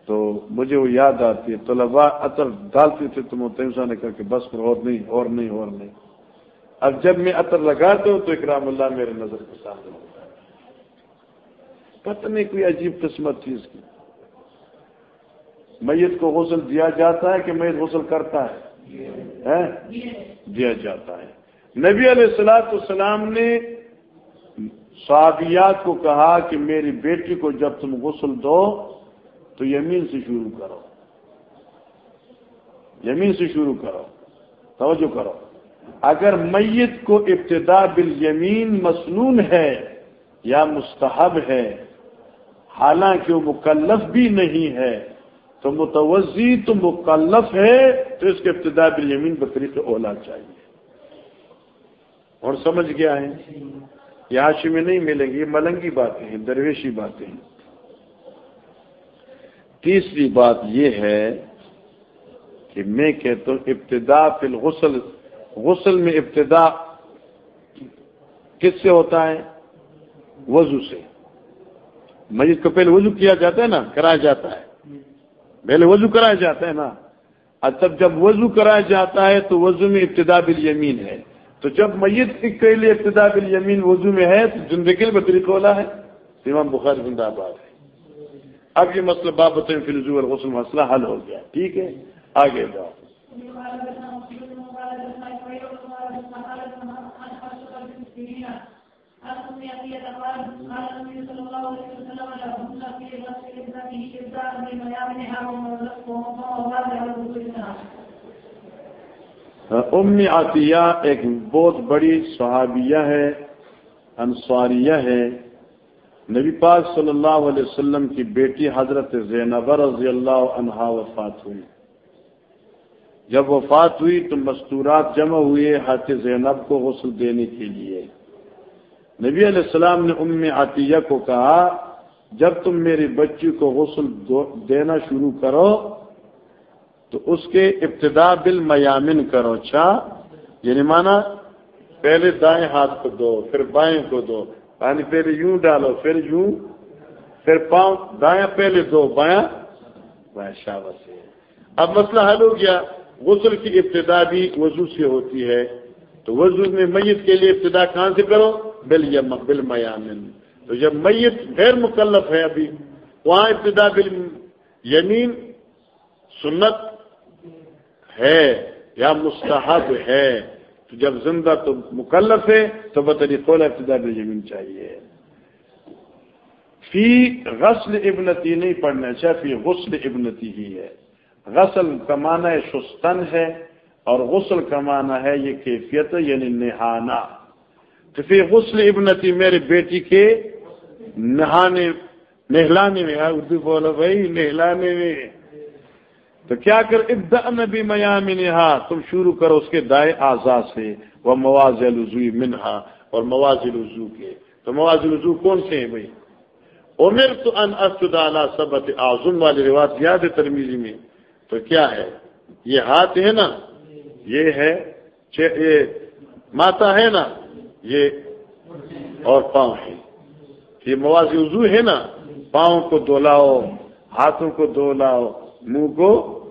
تو مجھے وہ یاد آتی ہے طلبا عطر ڈالتے تھے تو نے کر کے بس اور نہیں اور نہیں اور نہیں۔ اب جب میں عطر لگاتا ہوں تو اکرام اللہ میرے نظر کے سامنے ہوتا ہے۔ پتہ نہیں کوئی عجیب قسمت تھی اس کی۔ میت کو غسل دیا جاتا ہے کہ میت غسل کرتا ہے؟ دیا جاتا ہے۔ نبی علیہ السلاط السلام نے صحابیات کو کہا کہ میری بیٹی کو جب تم غسل دو تو یمین سے شروع کرو۔ یمین سے شروع کرو۔ توجہ کرو۔ اگر میت کو ابتدا بالیمین مسنون ہے یا مستحب ہے، حالانکہ وہ مکلف بھی نہیں ہے، تو متوزی تو مکلف ہے، تو اس کے ابتدا بالیمین بکری سے اولا چاہیے۔ اور سمجھ گیا ہے؟ یہ میں نہیں ملیں گی یہ ملنگی باتیں ہیں، درویشی باتیں ہیں۔ تیسری بات یہ ہے کہ میں کہتا ہوں ابتدا فی الغسل، غسل میں ابتدا کس سے ہوتا ہے؟ وضو سے۔ مجھے پہلے وضو کیا جاتا ہے نا، کرایا جاتا ہے۔ پہلے وضو کرایا جاتا ہے نا۔ تب جب وضو کرایا جاتا ہے تو وضو میں ابتدا بالیمین ہے۔ تو جب میت کے لیے ابتدا بالیمین وضو میں ہے تو زندگی میں طریقہ ہے۔ امام بخار زندہ آباد ہے۔ اب یہ مسئلہ بابت فلزو اور غسل مسئلہ حل ہو گیا۔ ٹھیک ہے؟ آگے جاؤ۔ ام عطیہ ایک بہت بڑی صحابیہ ہے، انصاریہ ہے۔ نبی پاک صلی اللہ علیہ وسلم کی بیٹی حضرت زینب رضی اللہ عنہا وفات ہوئی۔ جب وفات ہوئی تو مستورات جمع ہوئے حضرت زینب کو غسل دینے کے لیے۔ نبی علیہ السلام نے ام عطیہ کو کہا، جب تم میری بچی کو غسل دینا شروع کرو تو اس کے ابتدا بل میامن کرو اچھا یعنی مانا پہلے دائیں ہاتھ کو دو، پھر بائیں کو دو یعنی پہلے یوں ڈالو، پھر یوں، پھر پاؤں، دائیں پہلے دو بایاں شابت سے۔ اب مسئلہ حل ہو گیا، غسل کی ابتدا بھی وضو سے ہوتی ہے۔ تو وضو میں میت کے لیے ابتدا کہاں سے کرو؟ بل بل میامن تو جب میت غیر مکلف ہے ابھی، وہاں ابتدا بل یمین، سنت ہے یا مستحب ہے، تو جب زندہ تو مکلف ہے، تو بطری قول ابتدا بل چاہیے۔ فی غسل ابنتی نہیں پڑھنا چاہیے، فی غسل ابنتی ہی ہے۔ غسل کا معنی شستن ہے اور غسل کا معنی ہے یہ کیفیت یعنی نہانا۔ تو پھر غسل ابنتی میرے بیٹی کے نہانے، نہلانے میں اردو بولو بھائی، نہلانے میں۔ تو کیا کر ابدا نبی میامن تم شروع کرو اس کے دائیں آزاد سے وہ مواز الزو منہا، اور مواز الزو کے۔ تو مواز الزو کون سے ہیں بھائی؟ عمر تو ان اسدالا سبت اعظم، والی رواج یاد ہے ترمیزی میں۔ تو کیا ہے؟ یہ ہاتھ ہے نا؟ یہ ہے یہ ماتا ہے نا؟ یہ اور پاؤں ہے یہ موازی وضو ہے نا؟ پاؤں کو دولاؤ ہاتھوں کو دولاؤ منہ کو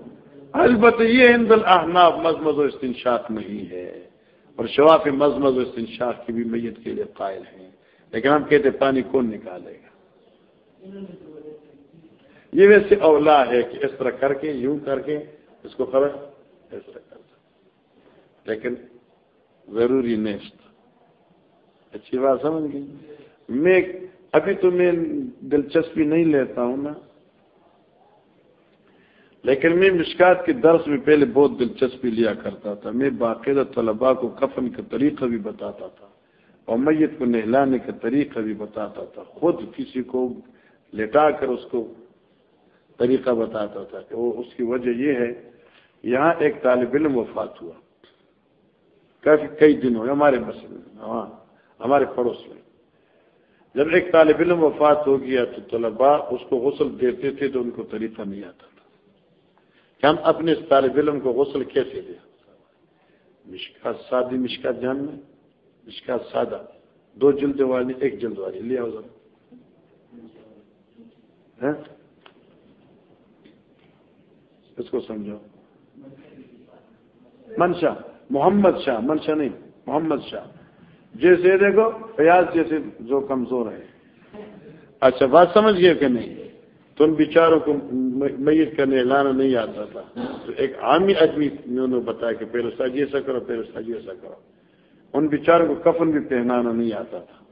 البتہ یہ ہند الحناف مزمز و استنشاق نہیں ہے، اور شواف مزمز و استنشاق کی بھی میت کے لیے قائل ہیں۔ لیکن ہم کہتے پانی کون نکالے گا؟ یہ ویسے اولا ہے کہ اس طرح کر کے، یوں کر کے اس کو خبر اس طرح کر لیکن ضروری نہیں اچھی بات سمجھ گئی؟ میں ابھی تو میں دلچسپی نہیں لیتا ہوں نا۔ لیکن میں مشکات کے درس میں پہلے بہت دلچسپی لیا کرتا تھا۔ میں باقاعدہ طلباء کو کفن کا طریقہ بھی بتاتا تھا اور میت کو نہلانے کا طریقہ بھی بتاتا تھا۔ خود کسی کو لٹا کر اس کو طریقہ بتاتا تھا کہ وہ اس کی وجہ یہ ہے، یہاں ایک طالب علم وفات ہوا۔ کافی کئی دن ہوئے ہمارے مسئلے ہاں ہمارے پڑوس میں۔ جب ایک طالب علم وفات ہو گیا تو طلباء اس کو غسل دیتے تھے تو ان کو طریقہ نہیں آتا۔ کہ ہم اپنے اس طالب علم کو غسل کیسے دیں؟ مشکات سادی مشکات جان میں مشکات سادہ۔ دو جلد والی، ایک جلد والی۔ لیا ہاں؟ اس کو سمجھو منشا محمد شاہ منشا نہیں، محمد شاہ۔ جیسے دیکھو فیاض جیسے جو کمزور ہے۔ اچھا بات سمجھ گئے کہ نہیں؟ تم بیچاروں کو میت کرنے لانا نہیں آتا تھا۔ تو ایک عامی آدمی نے انہوں بتایا کہ پہلے ساجی ایسا کرو، پہلے ساجی ایسا کرو۔ ان بیچاروں کو کفن بھی پہنانا نہیں آتا تھا۔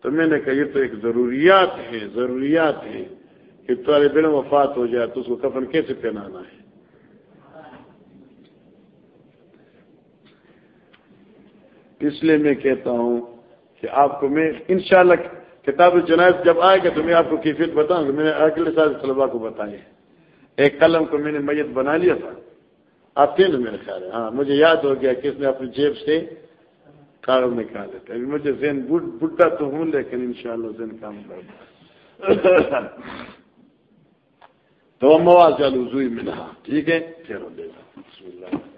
تو میں نے کہا، یہ تو ایک ضروریات ہے، ضروریات ہیں کہ طالب علم وفات ہو جائے تو اس کو کفن کیسے پہنانا ہے؟ اس لیے میں کہتا ہوں کہ آپ کو میں انشاءاللہ کتاب الجنائز جب آئے گا تو میں آپ کو کیفیت بتاؤں گا، میں نے اگلے سال طلبا کو بتائی ایک قلم کو میں نے میت بنا لیا تھا۔ آپ تھے نا میرے خیال ہے۔ ہاں مجھے یاد ہو گیا کہ اس نے اپنی جیب سے کاغذ نکالے تھے۔ ابھی مجھے ذہن بڈھا تو ہوں، لیکن انشاءاللہ شاء ذہن کام کر تو مواد چالو زوئی ملا ٹھیک ہے؟ پھر بسم اللہ۔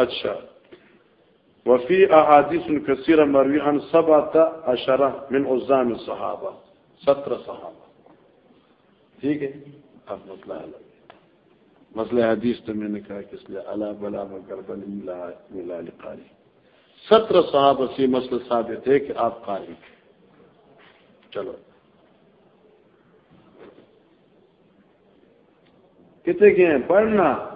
اچھا۔ وفی احادیث کثیر مروی ان سب آتا اشرہ من عزام صحابہ سترہ صحابہ۔ ٹھیک ہے؟ اب مسئلہ الگ مسئلہ حدیث تو میں نے کہا کہ اس لیے؟ اللہ بلا گربل ملا قاری سترہ صحابہ سے مسئلہ ثابت ہے کہ آپ قاری چلو۔ کتنے کے ہیں؟ پڑھنا۔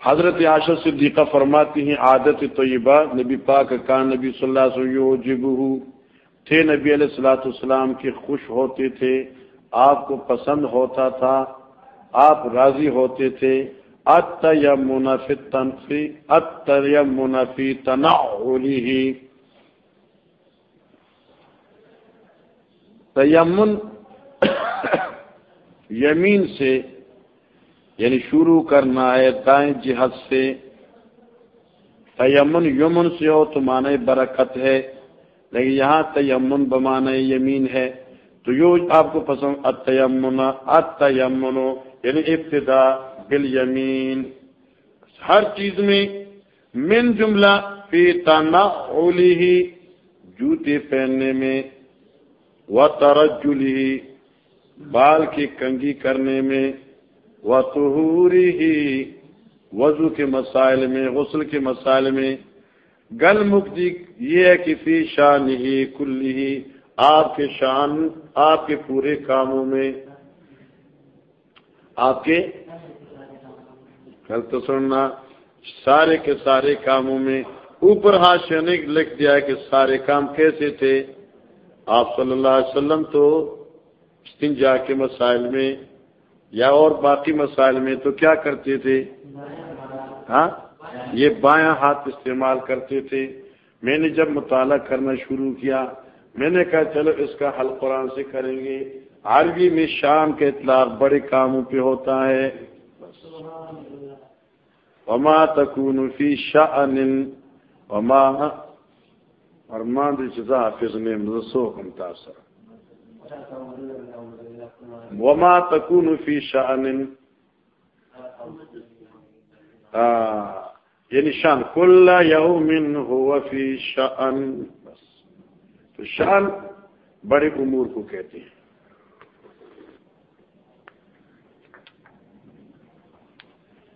حضرت عاشر صدیقہ فرماتی ہیں، عادت طیبہ، نبی پاک کا نبی صلی اللہ علیہ وسلم تھے نبی علیہ السلاۃ السلام کے خوش ہوتے تھے، آپ کو پسند ہوتا تھا آپ راضی ہوتے تھے۔ ات منافی تنفی ات منافی تنا ہی تیمن یمین سے یعنی شروع کرنا ہے دائیں جہد سے۔ تیمن یمن سے ہو تو معنی برکت ہے، لیکن یہاں تیمن بمانے یمین ہے۔ تو یو آپ کو پسند اتمن اتمن یعنی ابتدا بل ہر چیز میں من جملہ فی تانا اولی ہی جوتے پہننے میں و ترجلی بال کی کنگی کرنے میں و تہوری ہی وضو کے مسائل میں، غسل کے مسائل میں۔ گل مکتی یہ ہے کہ فی شان ہی کل ہی آپ کے شان، آپ کے پورے کاموں میں۔ آپ کے کل تو سننا، سارے کے سارے کاموں میں اوپر ہاتھ نے لکھ دیا کہ سارے کام کیسے تھے۔ آپ صلی اللہ علیہ وسلم تو استنجا کے مسائل میں یا اور باقی مسائل میں تو کیا کرتے تھے؟ ہاں؟ یہ بایاں ہاتھ استعمال کرتے تھے۔ میں نے جب مطالعہ کرنا شروع کیا، میں نے کہا چلو اس کا حل قرآن سے کریں گے۔ عربی میں شام کے اطلاق بڑے کاموں پہ ہوتا ہے۔ وما تکون فی شأن وما ارمان جزا حافظ نے مدرسو کم تاثر وما تکون فی شأن۔ یعنی شان، کل یوم ہوا فی شأن۔ بس تو شان بڑے امور کو کہتے ہیں۔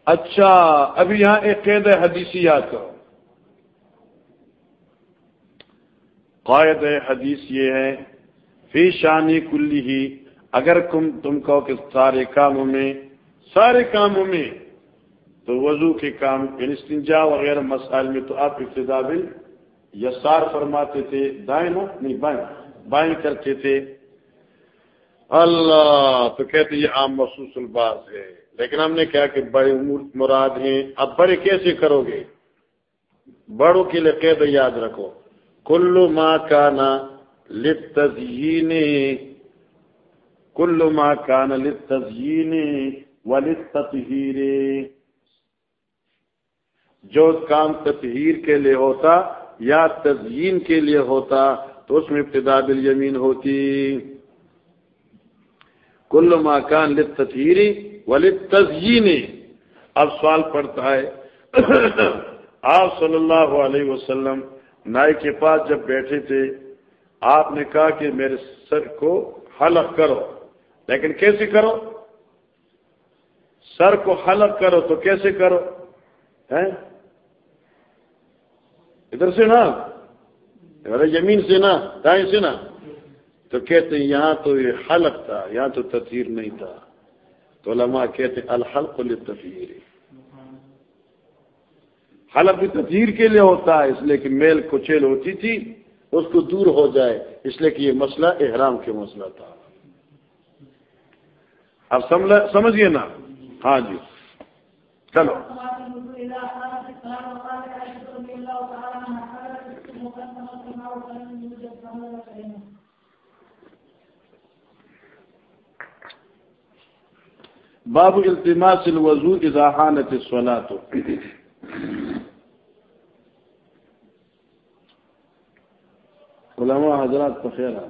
اچھا ابھی یہاں ایک قید حدیثی یاد کرو۔ قائد حدیث یہ ہے، فی شانی کلی ہی، اگر تم تم کہو کہ سارے کاموں میں، سارے کاموں میں، تو وضو کے کام یعنی انستنجا وغیرہ مسائل میں تو آپ ابتدا بل یسار فرماتے تھے، دائیں نہیں، بائیں بائیں کرتے تھے۔ اللہ تو کہتے یہ عام محسوس الباس ہے۔ لیکن ہم نے کہا کہ بڑے مراد ہیں۔ اب بڑے کیسے کرو گے؟ بڑوں کے لیے قید یاد رکھو۔ کلو ماں کا نا لت کلو ماں کا نا لت و لت جو کام تطہیر کے لیے ہوتا یا تزئین کے لیے ہوتا تو اس میں ابتدا بالیمین ہوتی۔ کل ماکان لتطہیری ولتزئین اب سوال پڑتا ہے۔ آپ صلی اللہ علیہ وسلم نائی کے پاس جب بیٹھے تھے، آپ نے کہا کہ میرے سر کو حلق کرو۔ لیکن کیسے کرو؟ سر کو حلق کرو تو کیسے کرو؟ ادھر سے نا۔ زمین سے نا، دائیں سے نا۔ تو کہتے ہیں، یہاں تو یہ حلق تھا، یہاں تو تطہیر نہیں تھا۔ تو علماء کہتے ہیں الحلق للتطہیر۔ حلق بھی تطہیر کے لیے ہوتا ہے، اس لیے کہ میل کچیل ہوتی تھی، اس کو دور ہو جائے، اس لیے کہ یہ مسئلہ احرام کے مسئلہ تھا۔ اب سمجھیے نا؟ ہاں جی۔ چلو۔ باب التماس الوضو اذا حانت الصلاه علماء حضرات کو خیر آ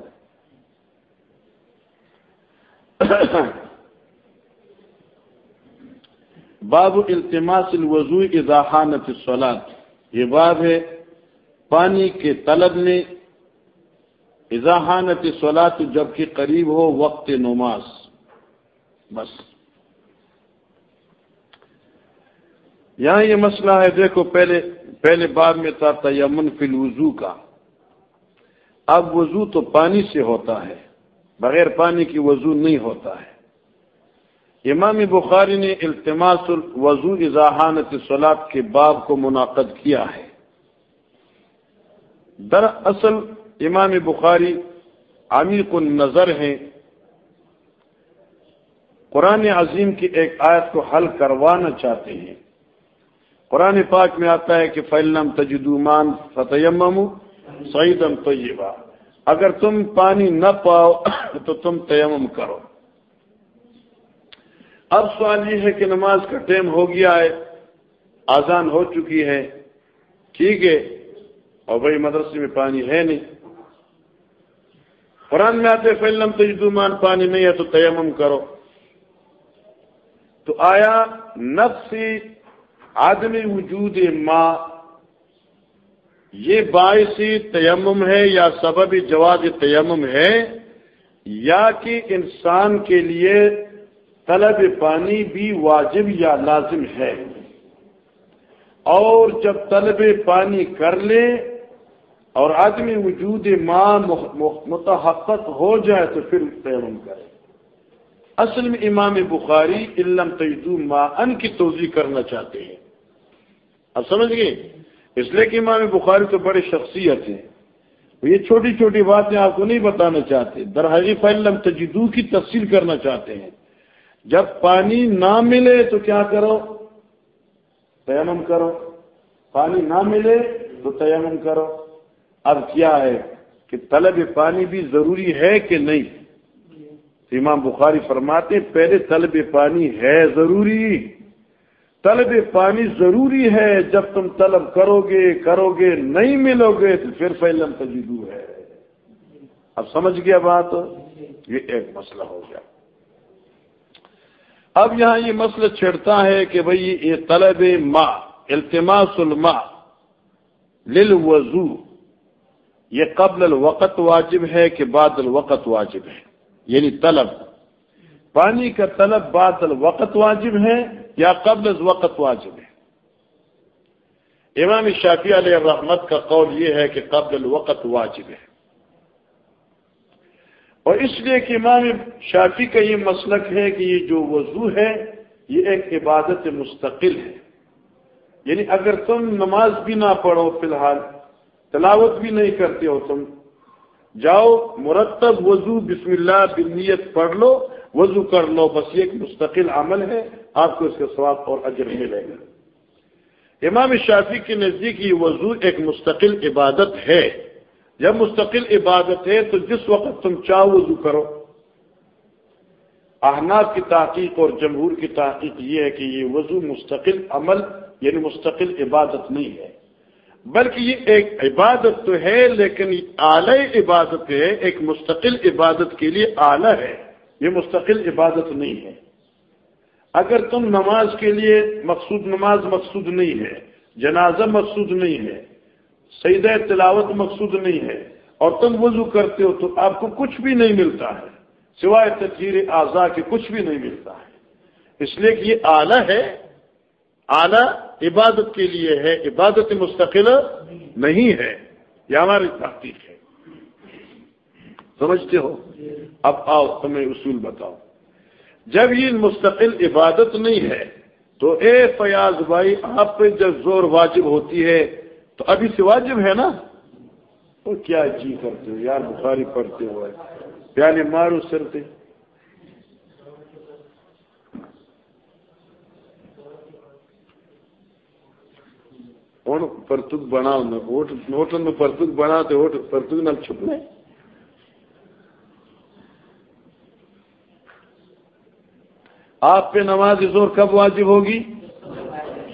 باب التماس الوضو اذا حانت الصلاه یہ باب ہے، پانی کے طلب میں اضاحانت سولاد جبکہ قریب ہو وقت نماز۔ بس۔ یہاں یہ مسئلہ ہے، دیکھو، پہلے پہلے باب میں تھا تیمن فی الوضو کا۔ اب وضو تو پانی سے ہوتا ہے، بغیر پانی کی وضو نہیں ہوتا ہے۔ امام بخاری نے التماس الوضو اضاحانت سولاد کے باب کو منعقد کیا ہے۔ دراصل امام بخاری عمیق النظر ہیں۔ قرآن عظیم کی ایک آیت کو حل کروانا چاہتے ہیں۔ قرآن پاک میں آتا ہے کہ فلم تجدومان فتیم سعیدم طیبہ اگر تم پانی نہ پاؤ تو تم تیمم کرو۔ اب سوال یہ ہے کہ نماز کا ٹائم ہو گیا ہے آزان ہو چکی ہے، ٹھیک ہے، اور بھائی مدرسے میں پانی ہے نہیں۔ قرآن میں آتے فلم تجدومان پانی نہیں ہے تو تیمم کرو۔ تو آیا نفسی آدمی وجود ماں یہ باعث تیمم ہے یا سبب جواز تیمم ہے، یا کہ انسان کے لیے طلب پانی بھی واجب یا لازم ہے۔ اور جب طلب پانی کر لے اور آدمی وجود ماں متحقق ہو جائے تو پھر تیمم کرے۔ اصل میں امام بخاری علم تجدو ماں ان کی توضیع کرنا چاہتے ہیں۔ اب سمجھ گئے؟ اس لیے کہ امام بخاری تو بڑے شخصیت ہیں۔ یہ چھوٹی چھوٹی باتیں آپ کو نہیں بتانا چاہتے۔ درحقیق علم تجدو کی تفصیل کرنا چاہتے ہیں۔ جب پانی نہ ملے تو کیا کرو؟ تیمم کرو۔ پانی نہ ملے تو تیمم کرو۔ اب کیا ہے کہ طلب پانی بھی ضروری ہے کہ نہیں؟ امام بخاری فرماتے پہلے طلب پانی ہے ضروری۔ طلب پانی ضروری ہے، جب تم طلب کرو گے کرو گے نہیں ملو گے تو پھر فیلم تجدو ہے۔ اب سمجھ گیا بات؟ یہ ایک مسئلہ ہو گیا۔ اب یہاں یہ مسئلہ چھڑتا ہے کہ بھئی یہ طلب ماں التماس الماء للوضو۔ یہ قبل الوقت واجب ہے کہ بعد الوقت واجب ہے یعنی طلب۔ پانی کا طلب بعد الوقت واجب ہے یا قبل الوقت واجب ہے۔ امام شافی علیہ الرحمت کا قول یہ ہے کہ قبل الوقت واجب ہے۔ اور اس لیے کہ امام شافی کا یہ مسلک ہے کہ یہ جو وضو ہے، یہ ایک عبادت مستقل ہے۔ یعنی اگر تم نماز بھی نہ پڑھو فی الحال، تلاوت بھی نہیں کرتے ہو تم، جاؤ مرتب وضو، بسم اللہ بنیت پڑھ لو، وضو کر لو، بس یہ ایک مستقل عمل ہے۔ آپ کو اس کے سواب اور اجر ملے گا۔ امام شافی کے نزدیک یہ وضو ایک مستقل عبادت ہے۔ جب مستقل عبادت ہے تو جس وقت تم چاہو وضو کرو۔ احناف کی تحقیق اور جمہور کی تحقیق یہ ہے کہ یہ وضو مستقل عمل یعنی مستقل عبادت نہیں ہے۔ بلکہ یہ ایک عبادت تو ہے، لیکن اعلی عبادت ہے، ایک مستقل عبادت کے لیے اعلی ہے۔ یہ مستقل عبادت نہیں ہے۔ اگر تم نماز کے لیے مقصود نماز مقصود نہیں ہے، جنازہ مقصود نہیں ہے سید تلاوت مقصود نہیں ہے اور تم وضو کرتے ہو تو آپ کو کچھ بھی نہیں ملتا ہے، سوائے تجیر اعضا کے کچھ بھی نہیں ملتا ہے۔ اس لیے کہ یہ اعلیٰ ہے، اعلیٰ عبادت کے لیے ہے، عبادت مستقل نہیں ہے۔ یہ ہماری تحقیق ہے۔ سمجھتے ہو؟ اب آؤ تمہیں اصول بتاؤ۔ جب یہ مستقل عبادت نہیں ہے، تو اے فیاض بھائی، آپ پہ جب زور واجب ہوتی ہے، تو ابھی سے واجب ہے نا؟ تو کیا جی کرتے ہو؟ یار بخاری پڑھتے ہو پیانے مارو سرتے پرتک بناؤ ہوٹل میں پرتک بنا تو پرتک نہ چھپنے آپ پہ نماز زور کب واجب ہوگی؟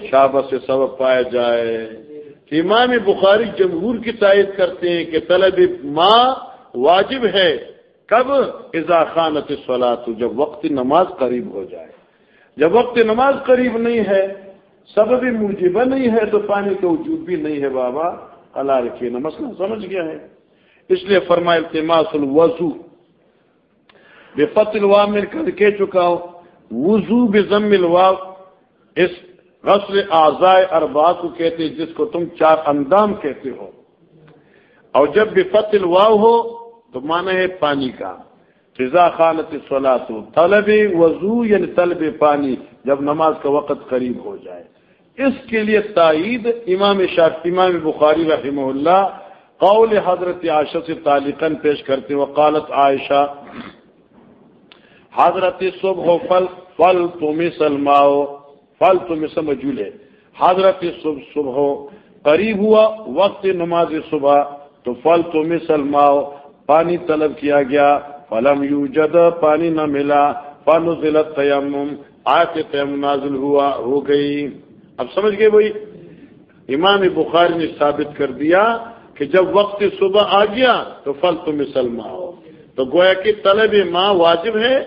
شابت سے سبب پایا جائے۔ امام بخاری جمہور کی تائید کرتے ہیں کہ طلب ماں واجب ہے، کب؟ ازا خانت سولاد جب وقت نماز قریب ہو جائے۔ جب وقت نماز قریب نہیں ہے، سبب موجبہ نہیں ہے تو پانی کا وجود بھی نہیں ہے بابا۔ اللہ رکھیے نا مسئلہ سمجھ گیا ہے۔ اس لیے فرمائے التماس الوضو۔ بے فتل مل کر کہہ چکا ہوں وضو بے ضم اس غسل آزائے اربا کو کہتے جس کو تم چار اندام کہتے ہو۔ اور جب بھی فتل واؤ ہو، تو مانا ہے پانی کا۔ فضا خانت سولاد طلب وضو یعنی طلب پانی، جب نماز کا وقت قریب ہو جائے۔ اس کے لیے تائید امام شاف، امام بخاری رحمہ اللہ قول حضرت عائشہ سے تعلقاً پیش کرتے وقالت عائشہ، حضرت صبح فل فل تم سلماؤ فل تم سمجھول ہے حضرت صبح صبح قریب ہوا، وقت نماز صبح، تو فل تم سلماؤ پانی طلب کیا گیا۔ فلم یو جد پانی نہ ملا۔ فن ضلع تیم آتے تیم نازل ہوا، ہو گئی۔ اب سمجھ گئے بھائی؟ امام بخاری نے ثابت کر دیا کہ جب وقت صبح آ گیا، تو فل تم سلما ہو تو گویا کہ طلب ماں واجب ہے؟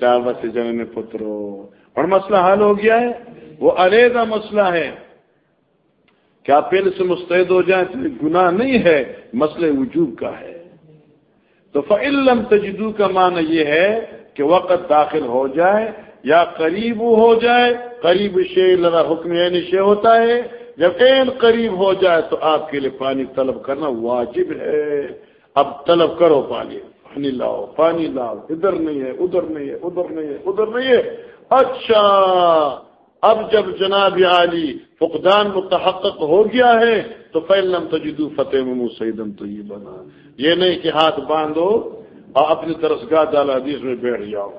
شاوت جن پترو اور مسئلہ حل ہو گیا ہے۔ وہ علیحدہ مسئلہ ہے۔ کیا پہلے سے مستعد ہو جائیں تو گناہ نہیں ہے، مسئلہ وجوب کا ہے۔ تو فعلم تجدو کا معنی یہ ہے کہ وقت داخل ہو جائے یا قریب ہو جائے۔ قریب شے لڑا حکم شے ہوتا ہے۔ جب این قریب ہو جائے تو آپ کے لیے پانی طلب کرنا واجب ہے۔ اب طلب کرو پانی۔ پانی لاؤ پانی لاؤ، ادھر نہیں ہے، ادھر نہیں ہے، ادھر نہیں ہے، ادھر نہیں ہے۔ اچھا اب جب جناب علی فقدان متحقق ہو گیا ہے، تو فیلنم تجدو فتح ممو سیدم تو یہ بنا یہ نہیں کہ ہاتھ باندھو اور اپنی طرف گاہ ڈالا حدیث میں بیٹھ جاؤ۔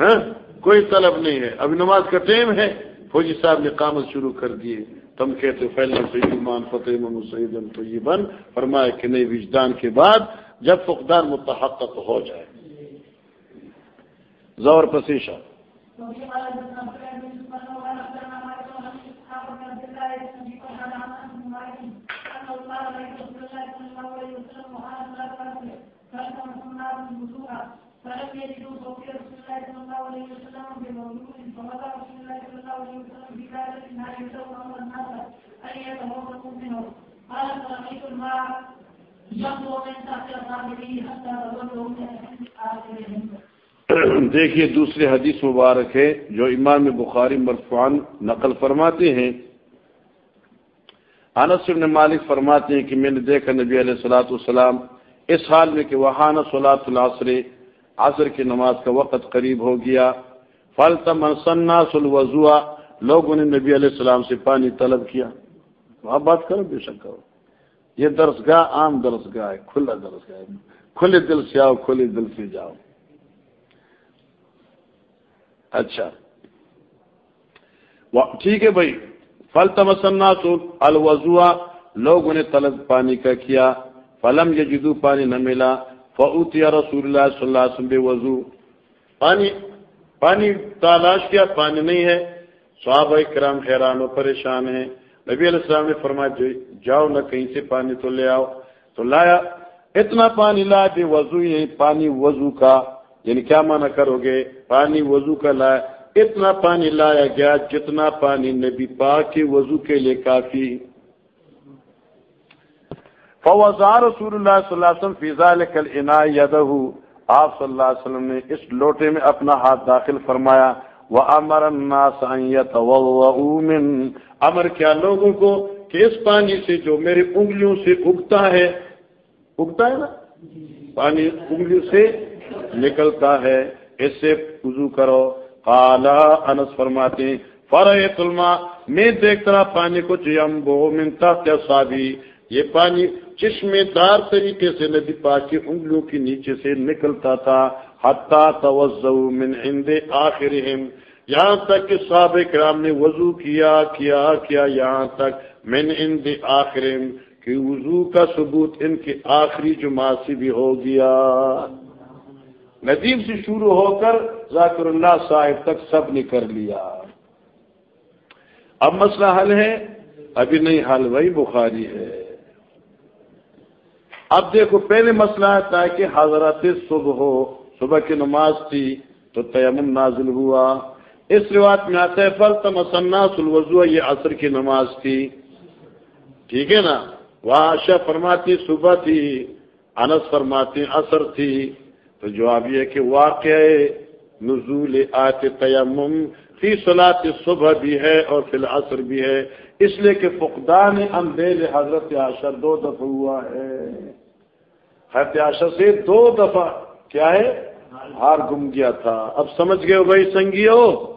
ہاں؟ کوئی طلب نہیں ہے۔ ابھی نماز کا ٹائم ہے۔ فوجی صاحب نے کامت شروع کر دیے تم کہتے پہلے سعید مان فتح محمد سعید تو یہ بن فرمائے کہ نہیں، وجدان کے بعد جب فقدان متحقق ہو جائے۔ زور پسیشہ۔ قال دیکھیے دوسری حدیث مبارک ہے جو امام بخاری مرفوعان نقل فرماتے ہیں۔ انس بن مالک فرماتے ہیں کہ میں نے دیکھا نبی علیہ السلاۃ والسلام اس حال میں کہ وہاں صلاۃ العصر، عصر کی نماز کا وقت قریب ہو گیا۔ فلتم سناس الوضو لوگوں نے نبی علیہ السلام سے پانی طلب کیا۔ آپ بات کرو بے شک کرو۔ یہ درسگاہ عام درسگاہ ہے، کھلا درسگاہ ہے۔ کھلے دل سے آؤ، کھلے دل سے جاؤ۔ اچھا۔ ٹھیک ہے بھائی۔ فل تمسناس الوضو لوگوں نے طلب پانی کا کیا۔ فلم یہ جدو پانی نہ ملا۔ فعوتیا رسول اللہ صلی اللہ علیہ وسلم وضو پانی پانی تلاش کیا، پانی نہیں ہے۔ صحابہ کرام حیران و پریشان ہیں۔ نبی علیہ السلام نے فرمایا جاؤ نہ کہیں سے پانی تو لے آؤ۔ تو لایا، اتنا پانی لا کہ وضو یعنی پانی وضو کا یعنی کیا مانا کرو گے؟ پانی وضو کا لایا۔ اتنا پانی لایا گیا جتنا پانی نبی پاک کے وضو کے لیے کافی۔ فوزار رسول اللہ صلی اللہ علیہ وسلم فضا کل عنا یدہ۔ آپ صلی اللہ علیہ وسلم نے اس لوٹے میں اپنا ہاتھ داخل فرمایا وہ امر من امر کیا لوگوں کو کہ اس پانی سے جو میری انگلیوں سے اگتا ہے اگتا ہے نا؟ پانی انگلیوں سے نکلتا ہے۔ اس سے وضو کرو۔ کالا انس فرماتے فرح تلما میں دیکھتا رہا پانی کو جم بو منتا کیا سابی یہ پانی چشمے دار طریقے سے ندی پاک کی انگلوں کے نیچے سے نکلتا تھا۔ حتیٰ توجہ من عند آخرہم۔ یہاں تک کہ صحابہ کرام نے وضو کیا کیا کیا یہاں تک۔ من عند آخرہم کہ وضو کا ثبوت ان کے آخری جمعہ سے بھی ہو گیا۔ ندیم سے شروع ہو کر ذاکر اللہ صاحب تک سب نے کر لیا۔ اب مسئلہ حل ہے۔ ابھی نہیں حل، وہی بخاری ہے۔ اب دیکھو، پہلے مسئلہ آتا ہے کہ حضرت صبح ہو صبح کی نماز تھی تو تیمم نازل ہوا۔ اس روایت میں آتا ہے فل تمسناس الوضو یہ عصر کی نماز تھی۔ ٹھیک ہے نا؟ وہاں فرماتی، صبح تھی، انس فرماتی، عصر تھی۔ تو جواب یہ کہ واقع نزول آتے تیمم فی صلاح صبح بھی ہے اور فی العصر بھی ہے۔ اس لیے کہ فقدان اندیل حضرت عاشر دو دفعہ ہوا ہے۔ سے دو دفعہ کیا ہے؟ ہار گم گیا تھا۔ اب سمجھ گئے ہو بھائی سنگی ہو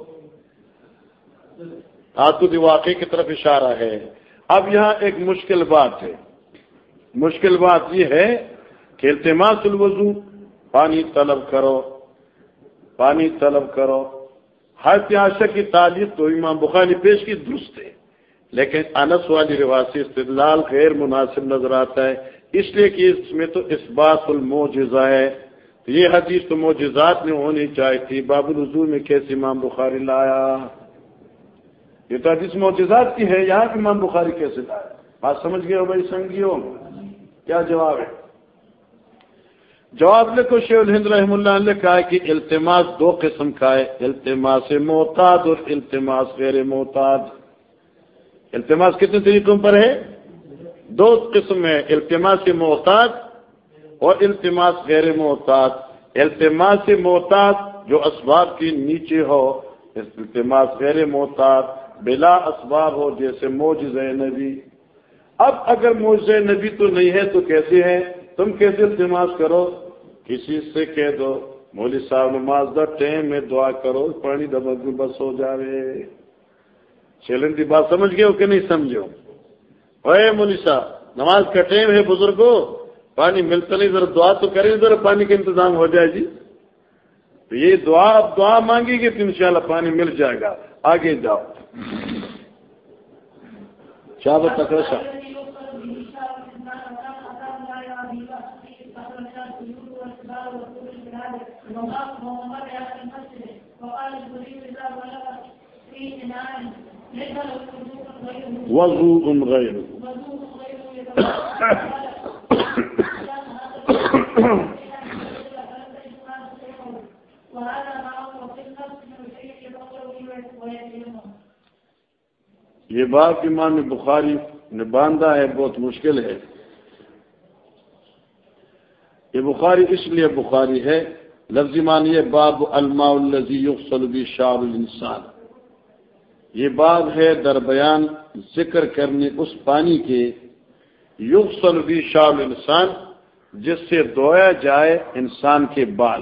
ہاں آتو واقعے کی طرف اشارہ ہے۔ اب یہاں ایک مشکل بات ہے۔ مشکل بات یہ ہے کہ التماس الوضو، پانی طلب کرو۔ پانی طلب کرو۔ ہر پیاشا کی تعلیم تو امام بخاری پیش کی درست ہے، لیکن انس والی رواج سے استدلال غیر مناسب نظر آتا ہے۔ اس لیے کہ اس میں تو اس بات الموجزہ ہے۔ یہ حدیث تو موجزات میں ہونی چاہیے تھی، باب الرضو میں کیسے امام بخاری لایا؟ یہ تو حدیث موجزات کی ہے، یہاں امام بخاری کیسے لایا بات سمجھ گئے ہو بھائی سنگیوں؟ کیا جواب ہے؟ جواب لکھو شیخ الہند رحم اللہ نے کہا کہ التماس دو قسم کا ہے، التماس محتاط اور التماس غیر محتاط التماس کتنے طریقوں پر ہے؟ دو قسم ہے التماس محتاط اور التماس غیر محتاط۔ التماس محتاط جو اسباب کے نیچے ہو، التماس غیر محتاط بلا اسباب ہو، جیسے موجز نبی۔ اب اگر موجز نبی تو نہیں ہے تو کیسے ہے؟ تم کیسے التماس کرو؟ کسی سے کہہ دو، مولوی صاحب، نماز دا ٹائم میں دعا کرو، پانی دمک میں بس ہو جاوے۔ چیلنج کی بات سمجھ گئے ہو کہ نہیں سمجھو اے مولوی صاحب، نماز کا ٹائم ہے بزرگوں پانی ملتا نہیں، ذرا دعا تو کریں، ذرا پانی کا انتظام ہو جائے جی۔ تو یہ دعا، اب دعا مانگی گی تو انشاءاللہ پانی مل جائے گا۔ آگے جاؤ۔ چاہ تک رسا وضوء غير یہ بات امام بخاری نے باندھا ہے، بہت مشکل ہے۔ یہ بخاری اس لیے بخاری ہے لفظ مانیے باب الماء الزی یقصل شار الانسان۔ یہ باب ہے دربیان ذکر کرنے اس پانی کے یقصل بھی شار الانسان۔ جس سے دھویا جائے انسان کے بال۔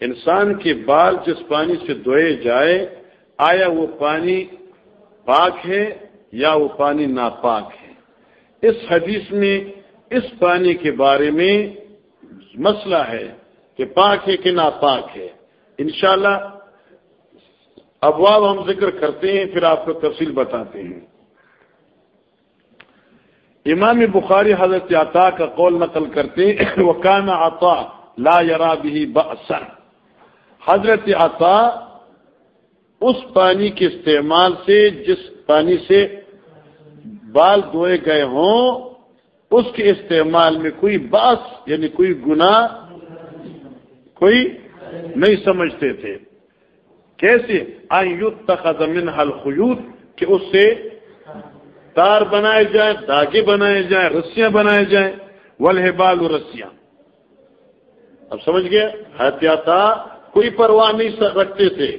انسان کے بال جس پانی سے دھوئے جائے، آیا وہ پانی پاک ہے یا وہ پانی ناپاک ہے؟ اس حدیث میں اس پانی کے بارے میں مسئلہ ہے کہ پاک ہے کہ ناپاک ہے۔ انشاءاللہ، ابواب ہم ذکر کرتے ہیں، پھر آپ کو تفصیل بتاتے ہیں۔ امام بخاری حضرت عطا کا قول نقل کرتے ہیں وہ عطا لا یرا بھی بسن حضرت عطا اس پانی کے استعمال سے، جس پانی سے بال دھوئے گئے ہوں، اس کے استعمال میں کوئی باس یعنی کوئی گنا کوئی نہیں سمجھتے تھے۔ کیسے؟ آئین حل خیوت کہ اس سے تار بنائے جائیں داغے بنائے جائیں، رسیاں بنائے جائیں ولہ بال و رسیاں۔ اب سمجھ گئے؟ احتیاطا کوئی پرواہ نہیں رکھتے تھے۔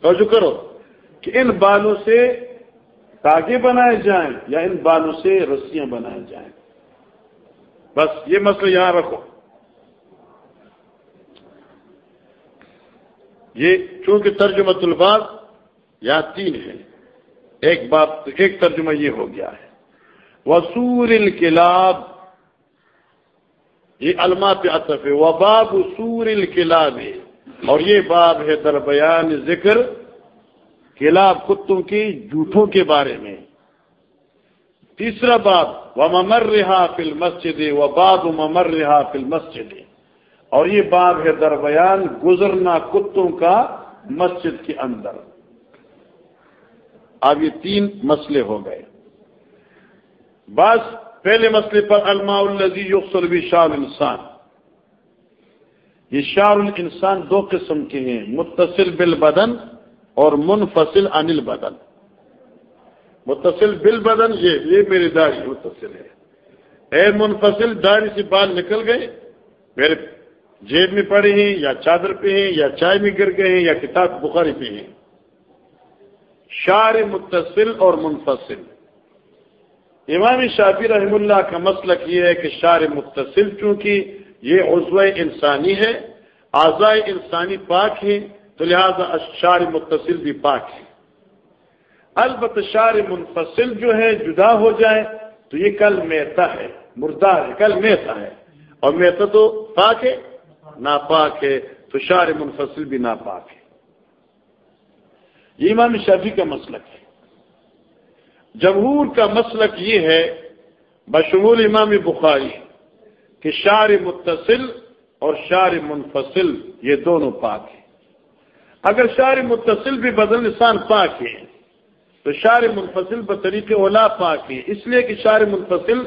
توجہ کرو کہ ان بالوں سے تاگے بنائے جائیں یا ان بالوں سے رسیاں بنائے جائیں۔ بس یہ مسئلہ یہاں رکھو۔ یہ چونکہ ترجمہ طلبات یہاں تین ہے ایک بات، ایک ترجمہ یہ ہو گیا ہے۔ وسور الکلاب یہ علما پہ اطف ہے۔ وباب سور الکلاب ہے اور یہ باب ہے در بیان ذکر کلاب کتوں کی، جھوٹوں کے بارے میں۔ تیسرا باب و ممر رہا فل مسجد و باب ممر رہا فل مسجد اور یہ باب ہے در بیان گزرنا کتوں کا مسجد کے اندر۔ اب یہ تین مسئلے ہو گئے۔ بس پہلے مسئلے پر الماء الزی یقصل شاہ انسان یہ شار الانسان دو قسم کے ہیں، متصل بالبدن اور منفصل عن البدن۔ متصل بالبدن یہ یہ میری داڑھی متصل ہے۔ اے منفصل، داڑھی سے بال نکل گئے، میرے جیب میں پڑے ہیں یا چادر پہ ہیں یا چائے میں گر گئے ہیں یا کتاب بخاری پہ ہیں۔ شار متصل اور منفصل۔ امام شافی رحم اللہ کا مسلک یہ ہے کہ شار متصل چونکہ یہ عضو انسانی ہے، اعضاء انسانی پاک ہے تو لہذا اشار متصل بھی پاک ہے۔ البت شار منفصل جو ہے جدا ہو جائے تو یہ کل میتا ہے، مردار ہے، کل میتا ہے۔ اور میتا تو پاک ہے، ناپاک ہے، تو شار منفصل بھی ناپاک ہے۔ یہ امام شافی کا مسلک ہے۔ جمہور کا مسلک یہ ہے، بشمول امام بخاری، کہ شار متصل اور شار منفصل، یہ دونوں پاک ہیں۔ اگر شار متصل بھی بدل نسان پاک ہے تو شار منفصل بطریق اولا پاک ہے اس لیے کہ شار منفصل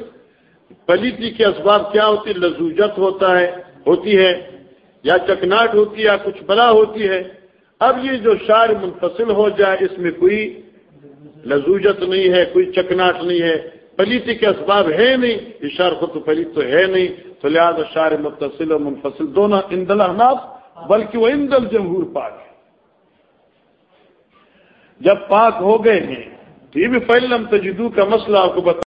پلیتی کے اسباب کیا ہوتی لزوجت ہوتا ہے، ہوتی ہے، یا چکناٹ ہوتی ہے، یا کچھ بلا ہوتی ہے۔ اب یہ جو شار منفصل ہو جائے، اس میں کوئی لزوجت نہیں ہے، کوئی چکناٹ نہیں ہے۔ پلیتی کے اسباب ہے نہیں اشار خود تو پلیت تو ہے نہیں۔ تو لہٰذا شار متصل و منفصل دونوں اندل احناف بلکہ وہ اندل جمہور پاک ہے جب پاک ہو گئے ہیں تو یہ بھی فلم تجدو کا مسئلہ آپ کو بتا